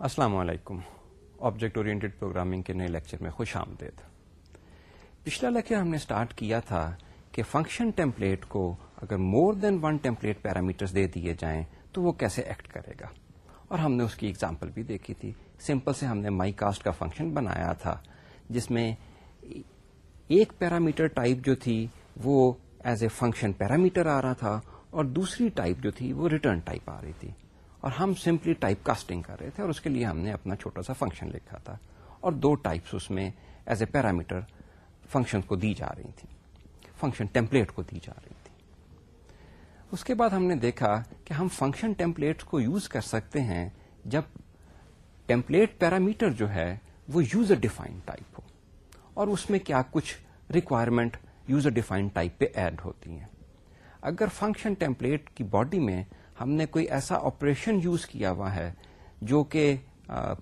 السلام علیکم۔ Object oriented programming کے نئے لیکچر میں خوش آمدید۔ پچھلا لیکچر ہم نے سٹارٹ کیا تھا کہ فنکشن ٹیمپلیٹ کو اگر more than one template parameters دے دیے جائیں تو وہ کیسے ایکٹ کرے گا؟ اور ہم نے اس کی ایگزامپل بھی دیکھی تھی۔ سمپل سے ہم نے مائی کاسٹ کا فنکشن بنایا تھا، جس میں ایک پیرامیٹر ٹائپ جو تھی وہ ایز اے فنکشن پیرامیٹر آ رہا تھا اور دوسری ٹائپ جو تھی وہ ریٹرن ٹائپ آ رہی تھی۔ اور ہم سمپلی ٹائپ کاسٹنگ کر رہے تھے اور اس کے لیے ہم نے اپنا چھوٹا سا فنکشن لکھا تھا اور دو ٹائپس اس میں ایز اے پیرامیٹر فنکشن کو دی جا رہی تھی فنکشن ٹیمپلیٹ کو دی جا رہی تھی۔ اس کے بعد ہم نے دیکھا کہ ہم فنکشن ٹیمپلیٹ کو یوز کر سکتے ہیں جب ٹیمپلیٹ پیرامیٹر جو ہے وہ یوزر ڈیفائن ٹائپ ہو۔ اور اس میں کیا کچھ ریکوائرمنٹ یوزر ڈیفائن ٹائپ پہ ایڈ ہوتی ہیں۔ اگر فنکشن ٹیمپلیٹ کی باڈی میں ہم نے کوئی ایسا آپریشن یوز کیا ہوا ہے جو کہ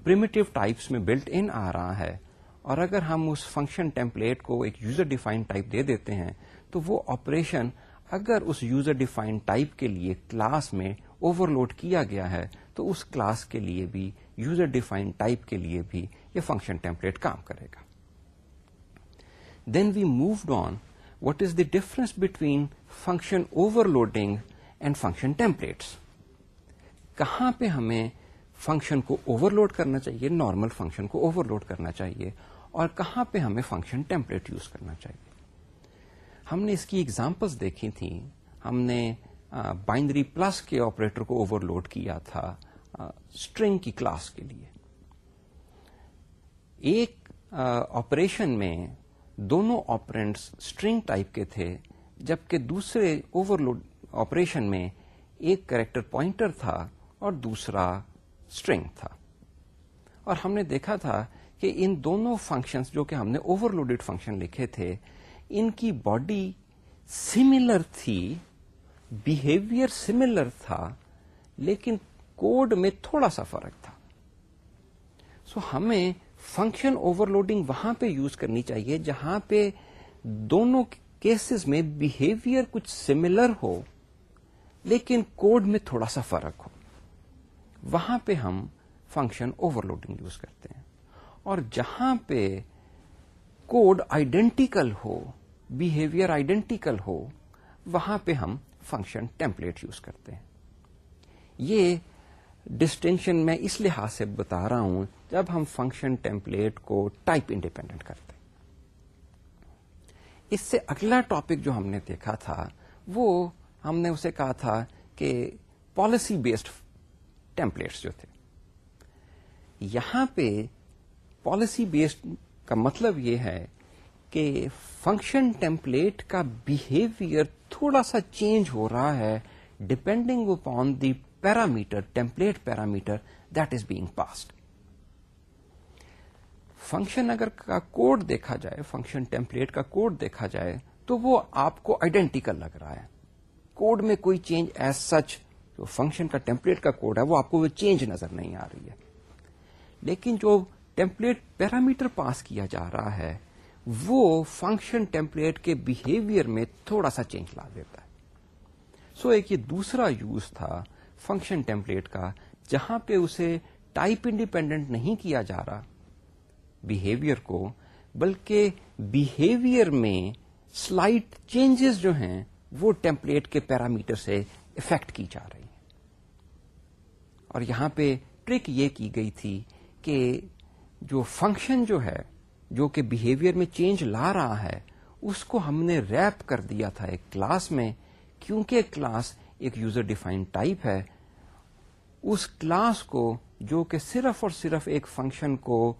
پریمیٹو ٹائپس میں بلٹ ان آ رہا ہے اور اگر ہم اس فنکشن ٹیمپلیٹ کو ایک یوزر ڈیفائن ٹائپ دے دیتے ہیں تو وہ آپریشن اگر اس یوزر ڈیفائن ٹائپ کے لیے کلاس میں اوور لوڈ کیا گیا ہے تو اس کلاس کے لیے بھی یوزر ڈیفائن ٹائپ کے لیے بھی یہ فنکشن ٹیمپلیٹ کام کرے گا. Then we moved on what is the difference between function overloading and function templates کہاں پہ ہمیں فنکشن کو اوور لوڈ کرنا چاہیے؟ نارمل فنکشن کو اوور لوڈ کرنا چاہیے اور کہاں پہ ہمیں فنکشن ٹیمپلیٹ یوز کرنا چاہیے؟ ہم نے اس کی ایگزامپلس دیکھی تھیں۔ ہم نے بائنڈری پلس کے آپریٹر کو اوور لوڈ کیا تھا اسٹرنگ کی کلاس کے لیے۔ ایک آپریشن میں دونوں آپرینٹس اسٹرنگ ٹائپ کے تھے، جبکہ دوسرے اوور لوڈ آپریشن میں ایک کریکٹر پوائنٹر تھا اور دوسرا اسٹرنگ تھا۔ اور ہم نے دیکھا تھا کہ ان دونوں فنکشنز جو کہ ہم نے اوور لوڈیڈ فنکشن لکھے تھے، ان کی باڈی سملر تھی بہیویئر سملر تھا، لیکن کوڈ میں تھوڑا سا فرق تھا۔ سو so ہمیں فنکشن اوور لوڈنگ وہاں پہ یوز کرنی چاہیے جہاں پہ دونوں کیسز میں بہیویئر کچھ سملر ہو۔ لیکن کوڈ میں تھوڑا سا فرق ہو۔ وہاں پہ ہم فنکشن اوور لوڈنگ یوز کرتے ہیں اور جہاں پہ کوڈ آئیڈینٹیکل ہو بہیویئر آئیڈینٹیکل ہو، وہاں پہ ہم فنکشن ٹیمپلیٹ یوز کرتے ہیں۔ یہ ڈسٹینشن میں اس لحاظ سے بتا رہا ہوں جب ہم فنکشن ٹیمپلیٹ کو ٹائپ انڈیپینڈنٹ کرتے ہیں۔ اس سے اگلا ٹاپک جو ہم نے دیکھا تھا وہ ہم نے اسے کہا تھا کہ پالیسی بیسڈ ٹیمپلیٹس جو تھے۔ یہاں پہ پالیسی بیسڈ کا مطلب یہ ہے کہ فنکشن ٹیمپلیٹ کا بہیویئر تھوڑا سا چینج ہو رہا ہے depending upon the parameter template parameter that is being passed function اگر کا کوڈ دیکھا جائے فنکشن ٹیمپلیٹ کا کوڈ دیکھا جائے، تو وہ آپ کو آئیڈینٹیکل لگ رہا ہے۔ کوڈ میں کوئی چینج ایز سچ جو فنکشن کا ٹیمپلیٹ کا کوڈ ہے، وہ آپ کو وہ چینج نظر نہیں آ رہی ہے۔ لیکن جو ٹیمپلیٹ پیرامیٹر پاس کیا جا رہا ہے، وہ فنکشن ٹیمپلیٹ کے بہیویئر میں تھوڑا سا چینج لا دیتا ہے۔ سو so ایک یہ دوسرا یوز تھا فنکشن ٹیمپلیٹ کا، جہاں پہ اسے ٹائپ انڈیپینڈنٹ نہیں کیا جا رہا بہیویئر کو، بلکہ بہیویئر میں سلائٹ چینجز جو ہیں وہ ٹیمپلیٹ کے پیرامیٹر سے افیکٹ کی جا رہی ہیں۔ اور یہاں پہ ٹرک یہ کی گئی تھی کہ جو فنکشن جو ہے، جو کہ بہیویئر میں چینج لا رہا ہے، اس کو ہم نے ریپ کر دیا تھا ایک کلاس میں۔ کیونکہ کلاس ایک یوزر ڈیفائن ٹائپ ہے، اس کلاس کو جو کہ صرف اور صرف ایک فنکشن کو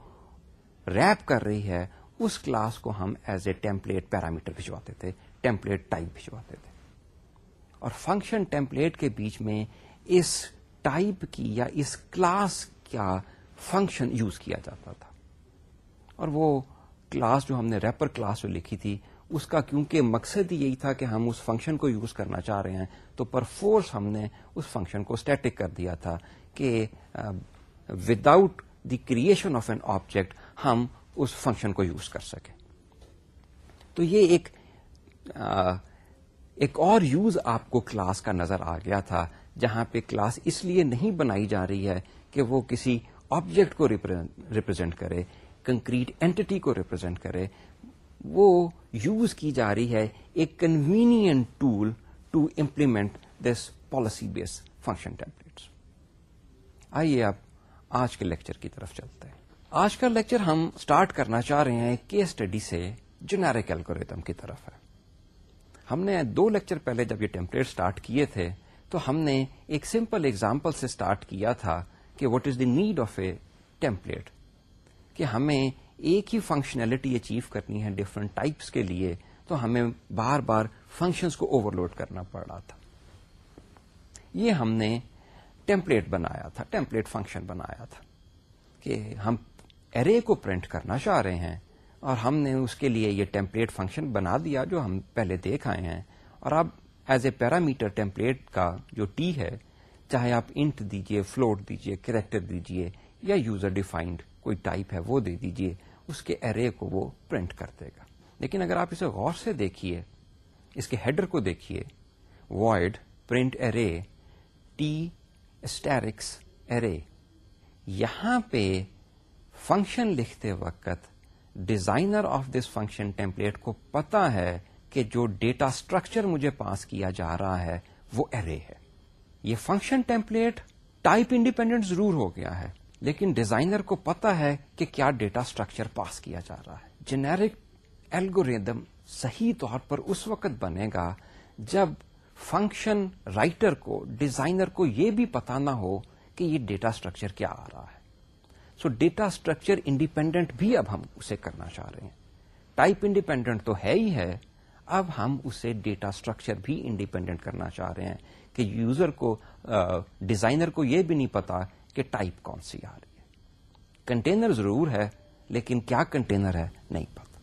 ریپ کر رہی ہے، اس کلاس کو ہم ایز اے ٹیمپلیٹ پیرامیٹر بھجواتے تھے ٹیمپلیٹ ٹائپ بھجواتے تھے۔ اور فنکشن ٹیمپلیٹ کے بیچ میں اس ٹائپ کی یا اس کلاس کا فنکشن یوز کیا جاتا تھا۔ اور وہ کلاس جو ہم نے ریپر کلاس جو لکھی تھی، اس کا کیونکہ مقصد یہی تھا کہ ہم اس فنکشن کو یوز کرنا چاہ رہے ہیں، تو پر فورس ہم نے اس فنکشن کو اسٹیٹک کر دیا تھا کہ without the creation of an object ہم اس فنکشن کو یوز کر سکیں۔ تو یہ ایک ایک اور یوز آپ کو کلاس کا نظر آ گیا تھا، جہاں پہ کلاس اس لیے نہیں بنائی جا رہی ہے کہ وہ کسی آبجیکٹ کو ریپرزینٹ کرے کنکریٹ اینٹی کو ریپرزینٹ کرے۔ وہ یوز کی جا رہی ہے ایک convenient tool to implement this policy based function templates آئیے اب آج کے لیکچر کی طرف چلتے ہیں۔ آج کا لیکچر ہم سٹارٹ کرنا چاہ رہے ہیں کے اسٹڈی سے جنیرک الگوریتم کی طرف ہے۔ ہم نے دو لیکچر پہلے جب یہ ٹیمپلیٹ سٹارٹ کیے تھے، تو ہم نے ایک سمپل ایگزامپل سے سٹارٹ کیا تھا کہ what is the need of a template کہ ہمیں ایک ہی فنکشنلٹی اچیو کرنی ہے ڈفرنٹ ٹائپس کے لیے، تو ہمیں بار بار فنکشنز کو اوور لوڈ کرنا پڑ رہا تھا۔ یہ ہم نے ٹیمپلیٹ بنایا تھا ٹیمپلیٹ فنکشن بنایا تھا کہ ہم ارے کو پرنٹ کرنا چاہ رہے ہیں۔ اور ہم نے اس کے لیے یہ ٹیمپلیٹ فنکشن بنا دیا جو ہم پہلے دیکھ آئے ہیں۔ اور اب ایز اے پیرامیٹر ٹیمپلیٹ کا جو ٹی ہے، چاہے آپ انٹ دیجیے فلوٹ دیجیے کریکٹر دیجیے یا یوزر ڈیفائنڈ کوئی ٹائپ ہے، وہ دے دیجیے اس کے ارے کو وہ پرنٹ کر دے گا۔ لیکن اگر آپ اسے غور سے دیکھیے، اس کے ہیڈر کو دیکھیے void print array T asterisk array یہاں پہ فنکشن لکھتے وقت designer of this function template کو پتا ہے کہ جو ڈیٹا اسٹرکچر مجھے پاس کیا جا رہا ہے، وہ ارے ہے۔ یہ فنکشن ٹیمپلیٹ ٹائپ انڈیپینڈنٹ ضرور ہو گیا ہے، لیکن ڈیزائنر کو پتا ہے کہ کیا ڈیٹا اسٹرکچر پاس کیا جا رہا ہے۔ جنیرک ایلگوریدم صحیح طور پر اس وقت بنے گا جب فنکشن رائٹر کو ڈیزائنر کو یہ بھی پتا نہ ہو کہ یہ ڈیٹا اسٹرکچر کیا آ رہا ہے۔ سو ڈیٹا اسٹرکچر انڈیپینڈنٹ بھی اب ہم اسے کرنا چاہ رہے ہیں۔ ٹائپ انڈیپینڈنٹ تو ہے ہی ہے۔ اب ہم اسے ڈیٹا اسٹرکچر بھی انڈیپینڈنٹ کرنا چاہ رہے ہیں کہ یوزر کو ڈیزائنر کو یہ بھی نہیں پتا کہ ٹائپ کون سی آ رہی ہے۔ کنٹینر ضرور ہے، لیکن کیا کنٹینر ہے نہیں پتا۔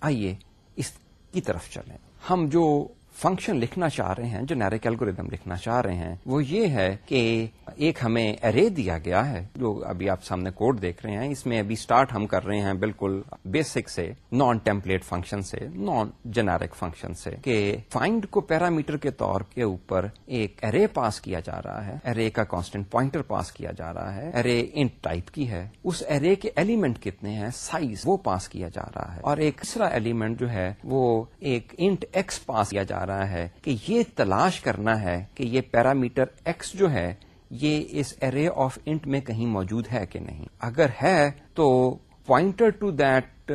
آئیے اس کی طرف چلیں۔ ہم جو فنکشن لکھنا چاہ رہے ہیں، جو نیرک ایلگوریدم لکھنا چاہ رہے ہیں، وہ یہ ہے کہ ایک ہمیں ارے دیا گیا ہے، جو ابھی آپ سامنے کوڈ دیکھ رہے ہیں، اس میں ابھی سٹارٹ ہم کر رہے ہیں بالکل بیسک سے نان ٹیمپلیٹ فنکشن سے نان جنیرک فنکشن سے، کہ فائنڈ کو پیرامیٹر کے طور کے اوپر ایک ارے پاس کیا جا رہا ہے ارے کا کانسٹنٹ پوائنٹر پاس کیا جا رہا ہے ارے انٹ ٹائپ کی ہے، اس ارے کے ایلیمنٹ کتنے ہیں سائز وہ پاس کیا جا رہا ہے، اور ایک تیسرا ایلیمنٹ جو ہے، وہ ایک انٹ ایکس پاس کیا جا رہا ہے۔ ہے کہ یہ تلاش کرنا ہے کہ یہ پیرامیٹر ایکس جو ہے، یہ اس ارے آف انٹ میں کہیں موجود ہے کہ نہیں۔ اگر ہے تو پوائنٹر ٹو دیٹ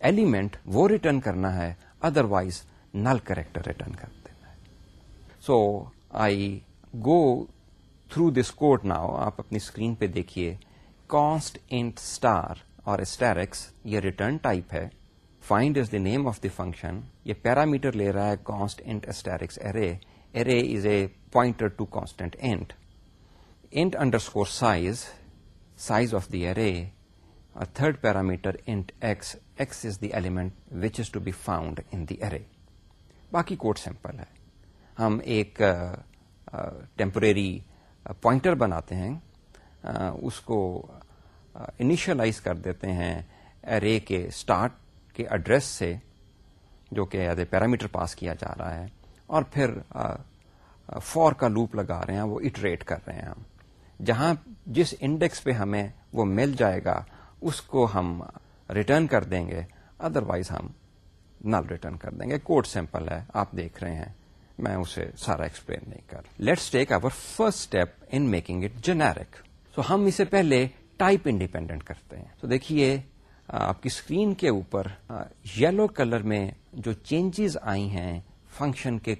ایلیمنٹ وہ ریٹرن کرنا ہے otherwise null character return کر دینا ہے۔ So I go through this quote now آپ اپنی اسکرین پہ دیکھیے کانسٹ انٹ اسٹار اور اسٹیرکس یہ ریٹرن ٹائپ ہے۔ Find is the name of the function یہ پیرامیٹر لے رہا ہے const int asterisk array array is a pointer to constant int int underscore size, size of the array, a third parameter int x, x is the element which is to be found in the array. باقی code simple ہے ہم ایک temporary pointer بناتے ہیں اس کو initialize کر دیتے ہیں ارے کے اسٹارٹ کے ایڈریس سے جو کہ ایز اے پیرامیٹر پاس کیا جا رہا ہے اور پھر فور کا لوپ لگا رہے ہیں، وہ اٹریٹ کر رہے ہیں ہم۔ جہاں جس انڈیکس پہ ہمیں وہ مل جائے گا، اس کو ہم ریٹرن کر دیں گے ادر وائز ہم نل ریٹرن کر دیں گے۔ کوڈ سمپل ہے، آپ دیکھ رہے ہیں، میں اسے سارا ایکسپلین نہیں کر let's take over first step in making it generic so ہم اسے پہلے ٹائپ انڈیپینڈنٹ کرتے ہیں۔ تو دیکھیے آپ کی اسکرین کے اوپر یلو کلر میں جو چینجز آئی ہیں فنکشن کے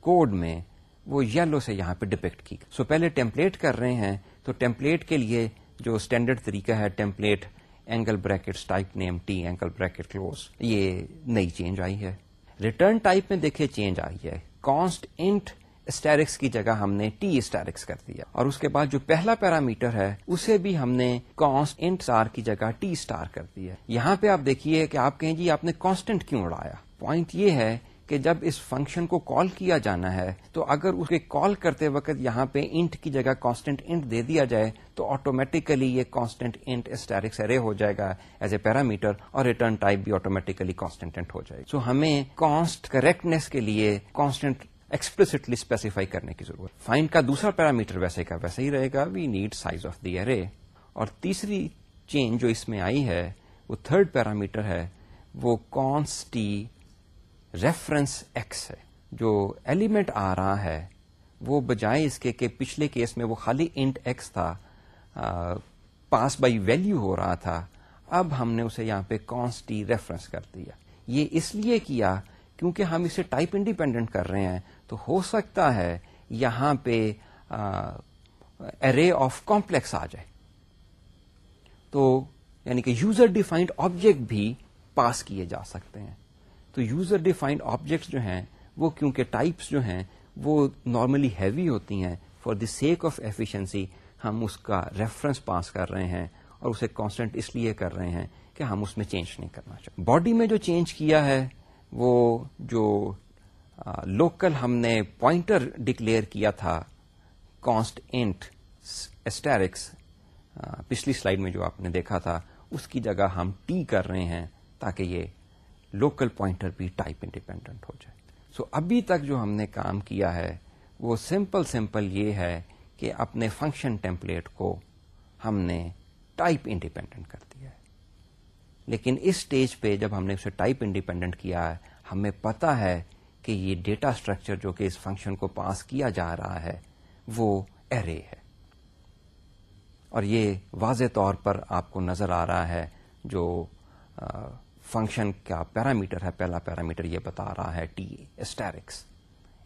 کوڈ میں وہ یلو سے یہاں پہ ڈپیکٹ کی سو so, پہلے ٹیمپلیٹ کر رہے ہیں تو ٹیمپلیٹ کے لیے جو اسٹینڈرڈ طریقہ ہے template angle bracket type name T angle bracket close یہ نئی چینج آئی ہے۔ ریٹرن ٹائپ میں دیکھے چینج آئی ہے۔ کانسٹ انٹ اسٹیرکس کی جگہ ہم نے ٹی اسٹیرکس کر دیا۔ اور اس کے بعد جو پہلا پیرامیٹر ہے، اسے بھی ہم نے کانسٹ انٹ اسٹار کی جگہ ٹی اسٹار کر دیا۔ یہاں پہ آپ دیکھیے کہ آپ کہیں جی آپ نے کانسٹنٹ کیوں اڑایا؟ پوائنٹ یہ ہے کہ جب اس فنکشن کو کال کیا جانا ہے، تو اگر اس کے کال کرتے وقت یہاں پہ انٹ کی جگہ کانسٹنٹ انٹ دے دیا جائے، تو آٹومیٹیکلی یہ کانسٹنٹ انٹ اسٹیرکس ارے ہو جائے گا ایز اے پیرامیٹر اور ریٹرن ٹائپ بھی آٹومیٹیکلی کانسٹنٹ انٹ ہو جائے گا سو ہمیں کانسٹ کریکٹنیس کے لیے کانسٹنٹ ایکسپلسٹلی اسپیسیفائی کرنے کی ضرورت۔ فائنڈ کا دوسرا پیرامیٹر ویسے کا ویسے ہی رہے گا we need size of the array اور تیسری چینج جو اس میں آئی ہے، وہ تھرڈ پیرامیٹر ہے، وہ کانسٹی ریفرنس ایکس ہے۔ جو ایلیمنٹ آ رہا ہے، وہ بجائے اس کے کہ پچھلے کیس میں وہ خالی انٹ ایکس تھا پاس بائی ویلو ہو رہا تھا۔ اب ہم نے اسے یہاں پہ کانسٹی ریفرنس کر دیا۔ یہ اس لیے کیا، کیونکہ ہم اسے ٹائپ انڈیپینڈنٹ کر رہے ہیں۔ تو ہو سکتا ہے یہاں پہ ارے آف کمپلیکس آ جائے۔ تو یعنی کہ یوزر ڈیفائنڈ آبجیکٹ بھی پاس کیے جا سکتے ہیں۔ تو یوزر ڈیفائنڈ آبجیکٹس جو ہیں، وہ کیونکہ ٹائپس جو ہیں، وہ نارملی ہیوی ہوتی ہیں۔ For the sake of efficiency ہم اس کا ریفرنس پاس کر رہے ہیں اور اسے کانسٹنٹ اس لیے کر رہے ہیں کہ ہم اس میں چینج نہیں کرنا چاہتے باڈی میں جو چینج کیا ہے، وہ جو لوکل ہم نے پوائنٹر ڈکلیئر کیا تھا کانسٹ انٹ اسٹیرکس پچھلی سلائڈ میں جو آپ نے دیکھا تھا اس کی جگہ ہم ٹی کر رہے ہیں تاکہ یہ لوکل پوائنٹر بھی ٹائپ انڈیپینڈنٹ ہو جائے۔ سو so, ابھی تک جو ہم نے کام کیا ہے وہ سمپل سمپل یہ ہے کہ اپنے فنکشن ٹیمپلیٹ کو ہم نے ٹائپ انڈیپینڈنٹ کر دیا ہے۔ لیکن اس اسٹیج پہ جب ہم نے اسے ٹائپ انڈیپینڈنٹ کیا ہے ہمیں پتا ہے کہ یہ ڈیٹا اسٹرکچر جو کہ اس فنکشن کو پاس کیا جا رہا ہے، وہ ایرے ہے۔ اور یہ واضح طور پر آپ کو نظر آ رہا ہے جو فنکشن کا پیرامیٹر ہے۔ پہلا پیرامیٹر یہ بتا رہا ہے T asterisk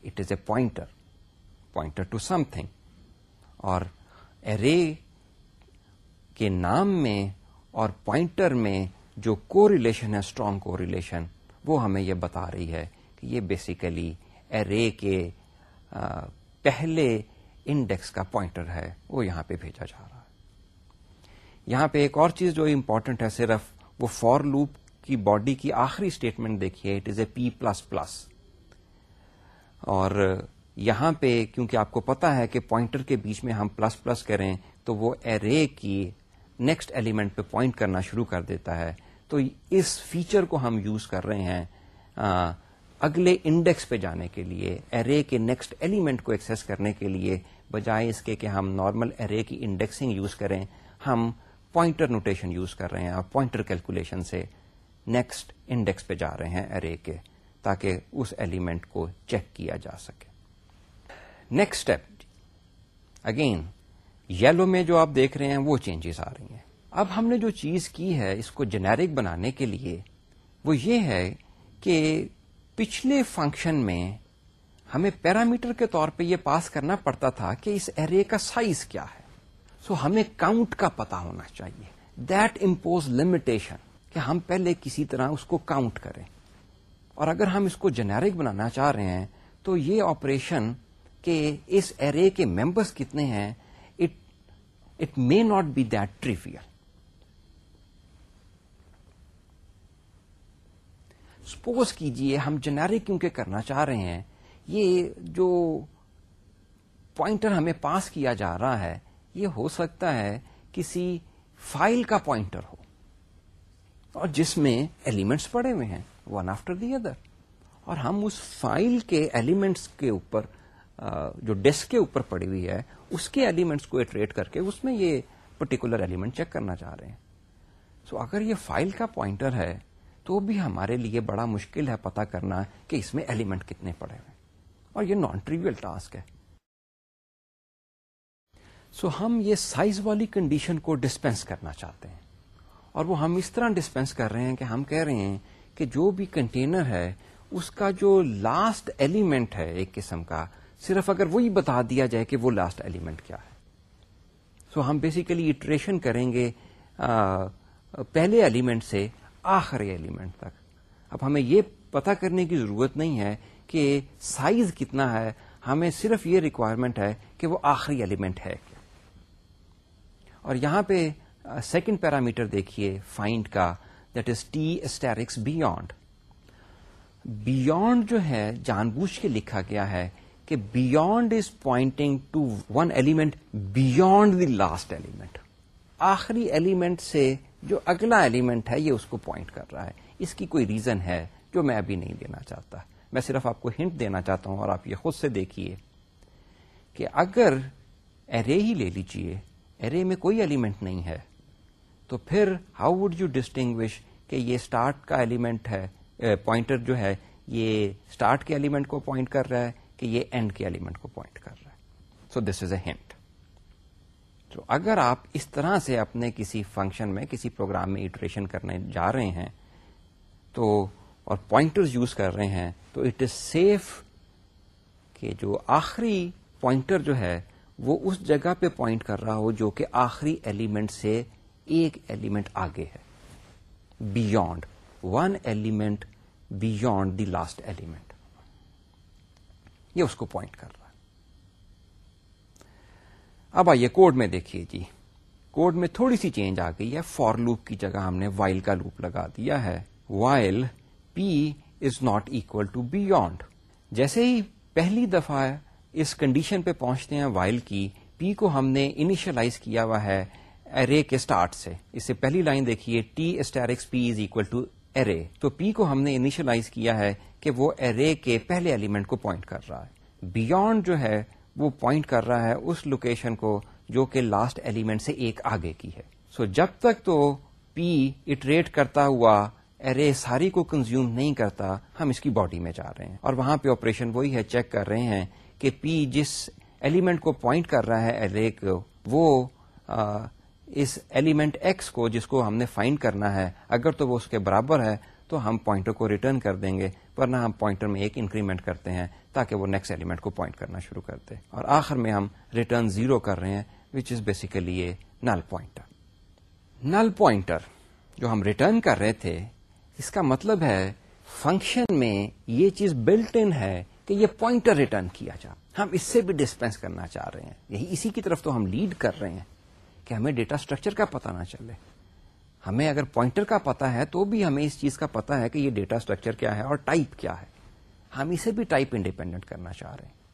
it is a pointer pointer to something اور ارے کے نام میں اور پوائنٹر میں جو کو ریلیشن ہے اسٹرانگ کو ریلیشن وہ ہمیں یہ بتا رہی ہے یہ بیسیکلی ارے کے پہلے انڈیکس کا پوائنٹر ہے، وہ یہاں پہ بھیجا جا رہا ہے۔ یہاں پہ ایک اور چیز جو امپورٹنٹ ہے، صرف وہ فور لوپ کی باڈی کی آخری اسٹیٹمنٹ دیکھیے it is a P plus plus اور یہاں پہ کیونکہ آپ کو پتا ہے کہ پوائنٹر کے بیچ میں ہم پلس پلس کریں، تو وہ ارے کی نیکسٹ ایلیمنٹ پہ پوائنٹ کرنا شروع کر دیتا ہے۔ تو اس فیچر کو ہم یوز کر رہے ہیں اگلے انڈیکس پہ جانے کے لیے ارے کے نیکسٹ ایلیمنٹ کو ایکسس کرنے کے لیے، بجائے اس کے کہ ہم نارمل ارے کی انڈیکسنگ یوز کریں، ہم پوائنٹر نوٹیشن یوز کر رہے ہیں، اور پوائنٹر کیلکولیشن سے نیکسٹ انڈیکس پہ جا رہے ہیں ارے کے، تاکہ اس ایلیمنٹ کو چیک کیا جا سکے۔ نیکسٹ اسٹیپ اگین یلو میں جو آپ دیکھ رہے ہیں، وہ چینجز آ رہی ہیں۔ اب ہم نے جو چیز کی ہے، اس کو جنیرک بنانے کے لیے، وہ یہ ہے کہ پچھلے فنکشن میں ہمیں پیرامیٹر کے طور پہ یہ پاس کرنا پڑتا تھا کہ اس ایرے کا سائز کیا ہے۔ سو so, ہمیں کاؤنٹ کا پتا ہونا چاہیے۔ دیٹ امپوز لمیٹیشن کہ ہم پہلے کسی طرح اس کو کاؤنٹ کریں۔ اور اگر ہم اس کو جنیرک بنانا چاہ رہے ہیں تو یہ آپریشن کہ اس ایرے کے ممبرس کتنے ہیں it may not be that therefore suppose کیجیے ہم جنیرک کیونکہ کرنا چاہ رہے ہیں یہ جو پوائنٹر ہمیں پاس کیا جا رہا ہے یہ ہو سکتا ہے کسی فائل کا پوائنٹر ہو۔ اور جس میں ایلیمنٹس پڑے ہوئے ہیں ون آفٹر دی ادر اور ہم اس فائل کے ایلیمنٹس کے اوپر جو ڈیسک کے اوپر پڑی ہوئی ہے اس کے ایلیمنٹس کو اٹریٹ کر کے اس میں یہ پرٹیکولر ایلیمنٹ چیک کرنا چاہ رہے ہیں۔ سو so, اگر یہ فائل کا پوائنٹر ہے تو بھی ہمارے لیے بڑا مشکل ہے پتا کرنا کہ اس میں ایلیمنٹ کتنے پڑے ہوئے اور یہ نان ٹریویل ٹاسک ہے۔ سو so, ہم یہ سائز والی کنڈیشن کو ڈسپینس کرنا چاہتے ہیں۔ اور وہ ہم اس طرح ڈسپینس کر رہے ہیں کہ ہم کہہ رہے ہیں کہ جو بھی کنٹینر ہے اس کا جو لاسٹ ایلیمنٹ ہے ایک قسم کا صرف اگر وہی بتا دیا جائے کہ وہ لاسٹ ایلیمنٹ کیا ہے۔ سو so ہم بیسیکلی اٹریشن کریں گے آ, پہلے ایلیمنٹ سے آخری ایلیمنٹ تک۔ اب ہمیں یہ پتا کرنے کی ضرورت نہیں ہے کہ سائز کتنا ہے، ہمیں صرف یہ ریکوائرمنٹ ہے کہ وہ آخری ایلیمنٹ ہے۔ کیا اور یہاں پہ سیکنڈ پیرامیٹر دیکھیے فائنڈ کا that is T asterisk beyond beyond جو ہے جان بوجھ کے لکھا گیا ہے کہ beyond is pointing to one element beyond the last element آخری ایلیمنٹ سے جو اگلا ایلیمنٹ ہے، یہ اس کو پوائنٹ کر رہا ہے۔ اس کی کوئی ریزن ہے جو میں ابھی نہیں دینا چاہتا۔ میں صرف آپ کو ہنٹ دینا چاہتا ہوں اور آپ یہ خود سے دیکھیے کہ اگر ارے ہی لے لیجیے ارے میں کوئی ایلیمنٹ نہیں ہے، تو پھر ہاؤ وڈ یو ڈسٹنگوش کہ یہ اسٹارٹ کا ایلیمنٹ ہے؟ پوائنٹر جو ہے، یہ اسٹارٹ کے ایلیمنٹ کو پوائنٹ کر رہا ہے کہ یہ اینڈ کے ایلیمنٹ کو پوائنٹ کر رہا ہے۔ So this is a hint تو اگر آپ اس طرح سے اپنے کسی فنکشن میں، کسی پروگرام میں ایٹریشن کرنے جا رہے ہیں، تو، اور پوائنٹر یوز کر رہے ہیں، تو اٹ از سیف کہ جو آخری پوائنٹر جو ہے، وہ اس جگہ پہ پوائنٹ کر رہا ہو جو کہ آخری ایلیمنٹ سے ایک ایلیمنٹ آگے ہے beyond one element beyond the last element یہ اس کو پوائنٹ کر رہا اب آئیے کوڈ میں دیکھیے جی۔ کوڈ میں تھوڑی سی چینج آ گئی ہے۔ فور لوپ کی جگہ ہم نے وائل کا لوپ لگا دیا ہے۔ While P is not equal to beyond جیسے ہی پہلی دفعہ اس کنڈیشن پہ پہنچتے ہیں وائل کی پی کو ہم نے انیشلائز کیا ہوا ہے ارے کے اسٹارٹ سے۔ اس سے پہلی لائن دیکھیے T asterisk P is equal to array تو پی کو ہم نے انیشلائز کیا ہے کہ وہ ارے کے پہلے ایلیمنٹ کو پوائنٹ کر رہا ہے۔ بیونڈ جو ہے وہ پوائنٹ کر رہا ہے اس لوکیشن کو جو کہ لاسٹ ایلیمنٹ سے ایک آگے کی ہے۔ سو so جب تک تو پی اٹریٹ کرتا ہوا ارے ساری کو کنزیوم نہیں کرتا، ہم اس کی باڈی میں جا رہے ہیں۔ اور وہاں پہ آپریشن وہی ہے چیک کر رہے ہیں کہ پی جس ایلیمنٹ کو پوائنٹ کر رہا ہے ارے کو، وہ اس ایلیمنٹ ایکس کو جس کو ہم نے فائنڈ کرنا ہے، اگر تو وہ اس کے برابر ہے، تو ہم پوائنٹر کو ریٹرن کر دیں گے۔ ورنہ ہم پوائنٹر میں ایک انکریمنٹ کرتے ہیں تاکہ وہ نیکسٹ ایلیمنٹ کو پوائنٹ کرنا شروع کر دے۔ اور آخر میں ہم ریٹرن زیرو کر رہے ہیں which is basically a null pointer null pointer جو ہم ریٹرن کر رہے تھے، اس کا مطلب ہے فنکشن میں یہ چیز بلٹ ان ہے کہ یہ پوائنٹر ریٹرن کیا جا۔ ہم اس سے بھی ڈسپینس کرنا چاہ رہے ہیں۔ یہی اسی کی طرف تو ہم لیڈ کر رہے ہیں کہ ہمیں ڈیٹا اسٹرکچر کا پتا نہ چلے۔ ہمیں اگر پوائنٹر کا پتا ہے تو بھی ہمیں اس چیز کا پتا ہے کہ یہ ڈیٹا اسٹرکچر کیا ہے اور ٹائپ کیا ہے۔ ہم اسے بھی ٹائپ انڈیپینڈنٹ کرنا چاہ رہے ہیں۔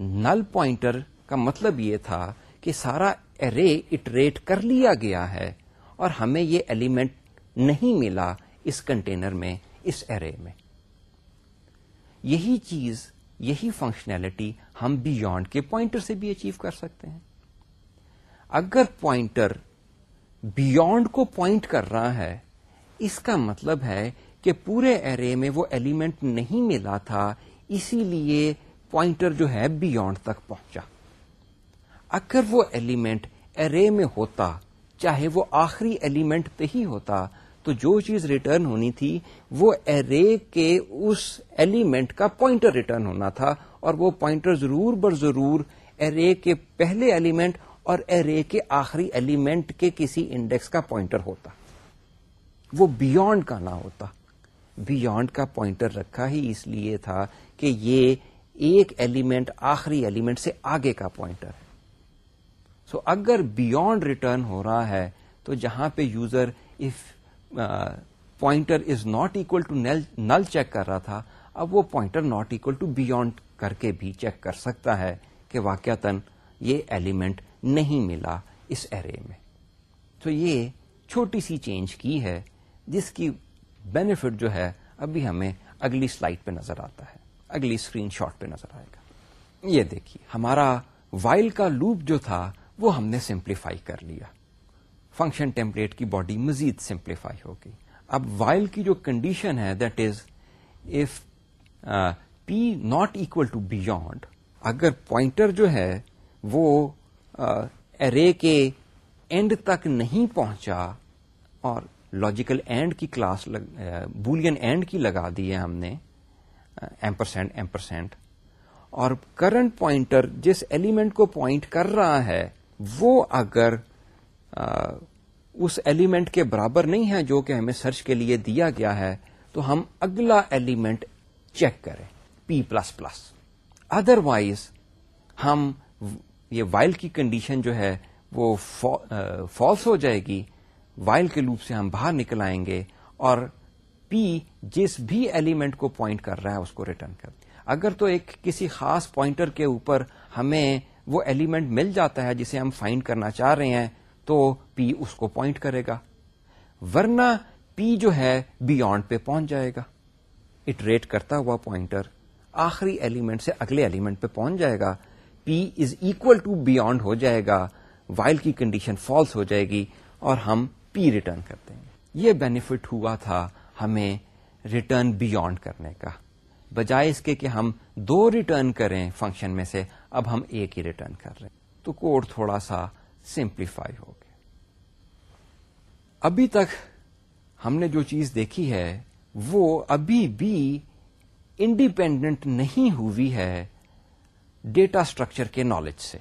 نل پوائنٹر کا مطلب یہ تھا کہ سارا ارے اٹریٹ کر لیا گیا ہے اور ہمیں یہ ایلیمنٹ نہیں ملا اس کنٹینر میں، اس ارے میں۔ یہی چیز، یہی فنکشنلٹی ہم بیونڈ کے پوائنٹر سے بھی اچیو کر سکتے ہیں۔ اگر پوائنٹر بیونڈ کو پوائنٹ کر رہا ہے، اس کا مطلب ہے کہ پورے ایرے میں وہ ایلیمنٹ نہیں ملا تھا، اسی لیے پوائنٹر جو ہے بیونڈ تک پہنچا۔ اگر وہ ایلیمنٹ ایرے میں ہوتا، چاہے وہ آخری ایلیمنٹ پہ ہی ہوتا، تو جو چیز ریٹرن ہونی تھی، وہ ایرے کے اس ایلیمنٹ کا پوائنٹر ریٹرن ہونا تھا، اور وہ پوائنٹر ضرور بر ضرور ایرے کے پہلے ایلیمنٹ اور ایرے کے آخری ایلیمنٹ کے کسی انڈیکس کا پوائنٹر ہوتا۔ وہ بیونڈ کا نہ ہوتا۔ بیونڈ کا پوائنٹر رکھا ہی اس لیے تھا کہ یہ ایک ایلیمنٹ آخری ایلیمنٹ سے آگے کا پوائنٹر ہے۔ سو so, اگر بیونڈ ریٹرن ہو رہا ہے تو جہاں پہ user if pointer is not equal to null check کر رہا تھا اب وہ pointer not equal to beyond کر کے بھی چیک کر سکتا ہے کہ واقعتاً یہ ایلیمنٹ نہیں ملا اس ایرے میں۔ تو یہ چھوٹی سی چینج کی ہے، جس کی بینیفٹ جو ہے، ابھی ہمیں اگلی سلائڈ پہ نظر آتا ہے۔ اگلی اسکرین شاٹ پہ نظر آئے گا۔ یہ دیکھیے، ہمارا وائل کا لوپ جو تھا، وہ ہم نے سمپلیفائی کر لیا۔ فنکشن ٹیمپلیٹ کی باڈی مزید سمپلیفائی ہوگی اب وائل کی جو کنڈیشن ہے that is if P not equal to beyond اگر پوائنٹر جو ہے، وہ ارے کے اینڈ تک نہیں پہنچا اور لاجیکل اینڈ کی کلاس بولین اینڈ کی لگا دی ہے ہم نے ایمپرسینٹ ایمپرسینٹ اور کرنٹ پوائنٹر جس ایلیمنٹ کو پوائنٹ کر رہا ہے، وہ اگر اس ایلیمنٹ کے برابر نہیں ہے جو کہ ہمیں سرچ کے لیے دیا گیا ہے، تو ہم اگلا ایلیمنٹ چیک کریں P plus plus otherwise ہم یہ وائل کی کنڈیشن جو ہے وہ فالس ہو جائے گی۔ وائل کے لوپ سے ہم باہر نکل آئیں گے اور پی جس بھی ایلیمنٹ کو پوائنٹ کر رہا ہے اس کو ریٹرن کر۔ اگر تو ایک کسی خاص پوائنٹر کے اوپر ہمیں وہ ایلیمنٹ مل جاتا ہے جسے ہم فائنڈ کرنا چاہ رہے ہیں، تو پی اس کو پوائنٹ کرے گا۔ ورنہ پی جو ہے بیونڈ پہ پہنچ جائے گا۔ اٹریٹ کرتا ہوا پوائنٹر آخری ایلیمنٹ سے اگلے ایلیمنٹ پہ پہنچ جائے گا۔ P is equal to beyond ہو جائے گا وائل کی کنڈیشن فالس ہو جائے گی، اور ہم پی ریٹرن کرتے ہیں۔ یہ بینیفٹ ہوا تھا ہمیں ریٹرن بیونڈ کرنے کا۔ بجائے اس کے کہ ہم دو ریٹرن کریں فنکشن میں سے، اب ہم ایک ہی ریٹرن کر رہے ہیں۔ تو کوڈ تھوڑا سا سمپلیفائی ہو گیا۔ ابھی تک ہم نے جو چیز دیکھی ہے، وہ ابھی بھی انڈیپینڈنٹ نہیں ہوئی ہے۔ ڈیٹا اسٹرکچر کے نالج سے۔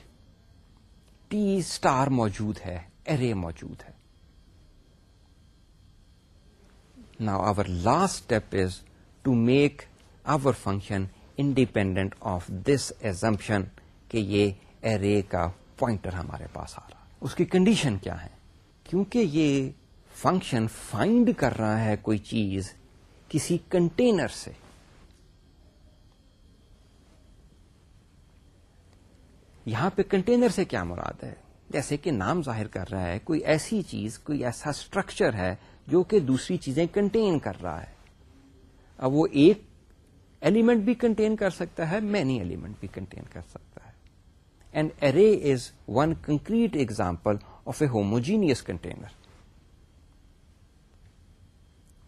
ٹی اسٹار موجود ہے ارے موجود ہے۔ نا our last step is to make our function independent of this assumption کہ یہ ارے کا پوائنٹر ہمارے پاس آ رہا اس کی کنڈیشن کیا ہے؟ کیونکہ یہ فنکشن فائنڈ کر رہا ہے کوئی چیز کسی کنٹینر سے۔ یہاں پہ کنٹینر سے کیا مراد ہے؟ جیسے کہ نام ظاہر کر رہا ہے، کوئی ایسی چیز، کوئی ایسا اسٹرکچر ہے جو کہ دوسری چیزیں کنٹین کر رہا ہے۔ اب وہ ایک ایلیمنٹ بھی کنٹین کر سکتا ہے مینی ایلیمنٹ بھی کنٹین کر سکتا ہے۔ And array is one concrete example of a homogeneous container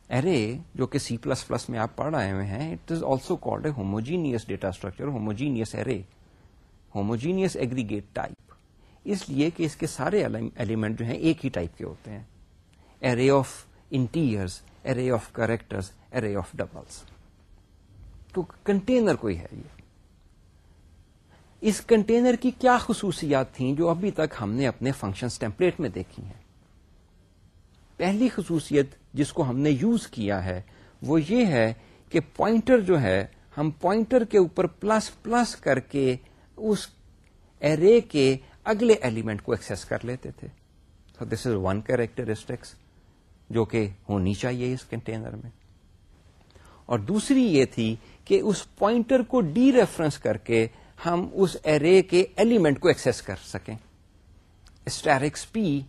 array جو کہ سی پلس پلس میں آپ پڑھ رہے ہوئے ہیں it is also called a homogeneous data structure homogeneous array homogeneous aggregate type اس لیے کہ اس کے سارے ایلیمنٹ جو ہیں ایک ہی ٹائپ کے ہوتے ہیں. Array of integers array of characters array of doubles تو کنٹینر کوئی ہے یہ؟ اس کنٹینر کی کیا خصوصیات تھیں جو ابھی تک ہم نے اپنے فنکشن ٹیمپلیٹ میں دیکھی ہیں؟ پہلی خصوصیت جس کو ہم نے یوز کیا ہے، وہ یہ ہے کہ پوائنٹر جو ہے، ہم پوائنٹر کے اوپر پلس پلس کر کے اس ایرے کے اگلے ایلیمنٹ کو ایکسس کر لیتے تھے۔ دس از ون کیریکٹرسٹکس جو کہ ہونی چاہیے اس کنٹینر میں۔ اور دوسری یہ تھی کہ اس پوائنٹر کو ڈی ریفرنس کر کے ہم اس ایرے کے ایلیمنٹ کو ایکسس کر سکیں۔ Asterisk P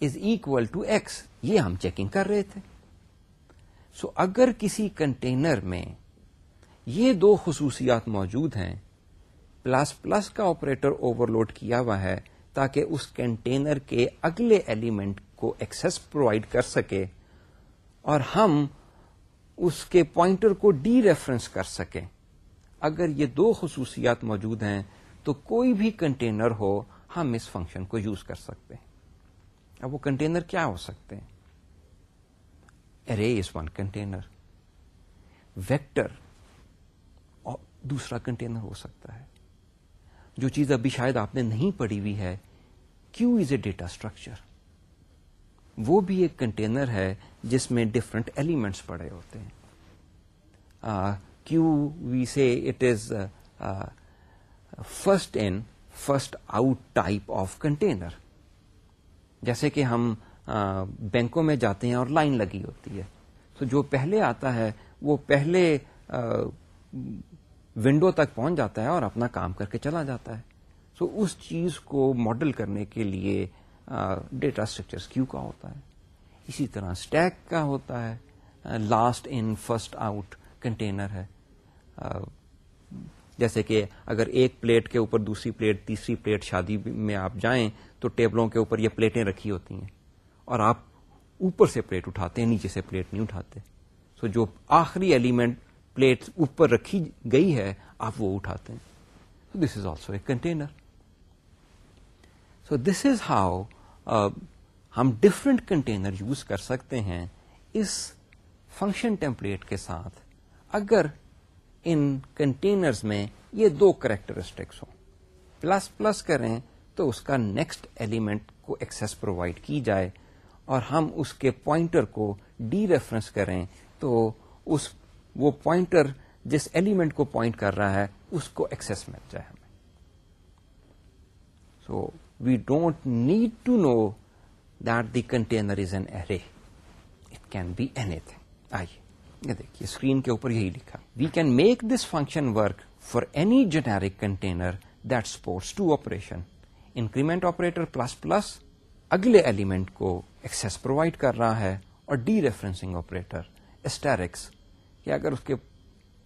is equal to X یہ ہم چیکنگ کر رہے تھے۔ سو so, اگر کسی کنٹینر میں یہ دو خصوصیات موجود ہیں پلس پلس کا آپریٹر اوور لوڈ کیا ہوا ہے تاکہ اس کنٹینر کے اگلے ایلیمنٹ کو ایکسس پرووائڈ کر سکے اور ہم اس کے پوائنٹر کو ڈی ریفرنس کر سکیں۔ اگر یہ دو خصوصیات موجود ہیں تو کوئی بھی کنٹینر ہو، ہم اس فنکشن کو یوز کر سکتے ہیں۔ اب وہ کنٹینر کیا ہو سکتے ہیں؟ Array is one container vector اور دوسرا کنٹینر ہو سکتا ہے۔ جو چیز ابھی شاید آپ نے نہیں پڑھی ہوئی ہے queue is a data structure وہ بھی ایک کنٹینر ہے جس میں ڈفرنٹ ایلیمنٹس پڑے ہوتے ہیں۔ کیو وی سے it is first in first out type of container جیسے کہ ہم بینکوں میں جاتے ہیں اور لائن لگی ہوتی ہے۔ تو جو پہلے آتا ہے، وہ پہلے ونڈو تک پہنچ جاتا ہے اور اپنا کام کر کے چلا جاتا ہے۔ سو اس چیز کو ماڈل کرنے کے لیے ڈیٹا اسٹرکچر کیو کا ہوتا ہے؟ اسی طرح اسٹیک کا ہوتا ہے۔ Last in first out container ہے۔ جیسے کہ اگر ایک پلیٹ کے اوپر دوسری پلیٹ تیسری پلیٹ شادی میں آپ جائیں تو ٹیبلوں کے اوپر یہ پلیٹیں رکھی ہوتی ہیں۔ اور آپ اوپر سے پلیٹ اٹھاتے ہیں، نیچے سے پلیٹ نہیں اٹھاتے۔ سو so جو آخری ایلیمنٹ پلیٹ اوپر رکھی گئی ہے، آپ وہ اٹھاتے ہیں۔ This is also a container so this is how ہم ڈفرنٹ کنٹینر یوز کر سکتے ہیں اس فنکشن ٹیمپلیٹ کے ساتھ۔ اگر ان کنٹینرز میں یہ دو کریکٹرسٹکس ہوں پلس پلس کریں تو اس کا نیکسٹ ایلیمنٹ کو ایکسس پرووائڈ کی جائے اور ہم اس کے پوائنٹر کو ڈی ریفرنس کریں تو اس وہ پوائنٹر جس ایلیمنٹ کو پوائنٹ کر رہا ہے، اس کو ایکسس مل جائے ہمیں so we don't need to know that the container is an array it can be anything آئیے یہ دیکھیے اسکرین کے اوپر یہی لکھا۔ We can make this function work for any generic container that supports two operation increment operator plus plus اگلے element کو access provide کر رہا ہے اور ڈی ریفرنسنگ آپریٹر اسٹیرکس کہ اگر اس کے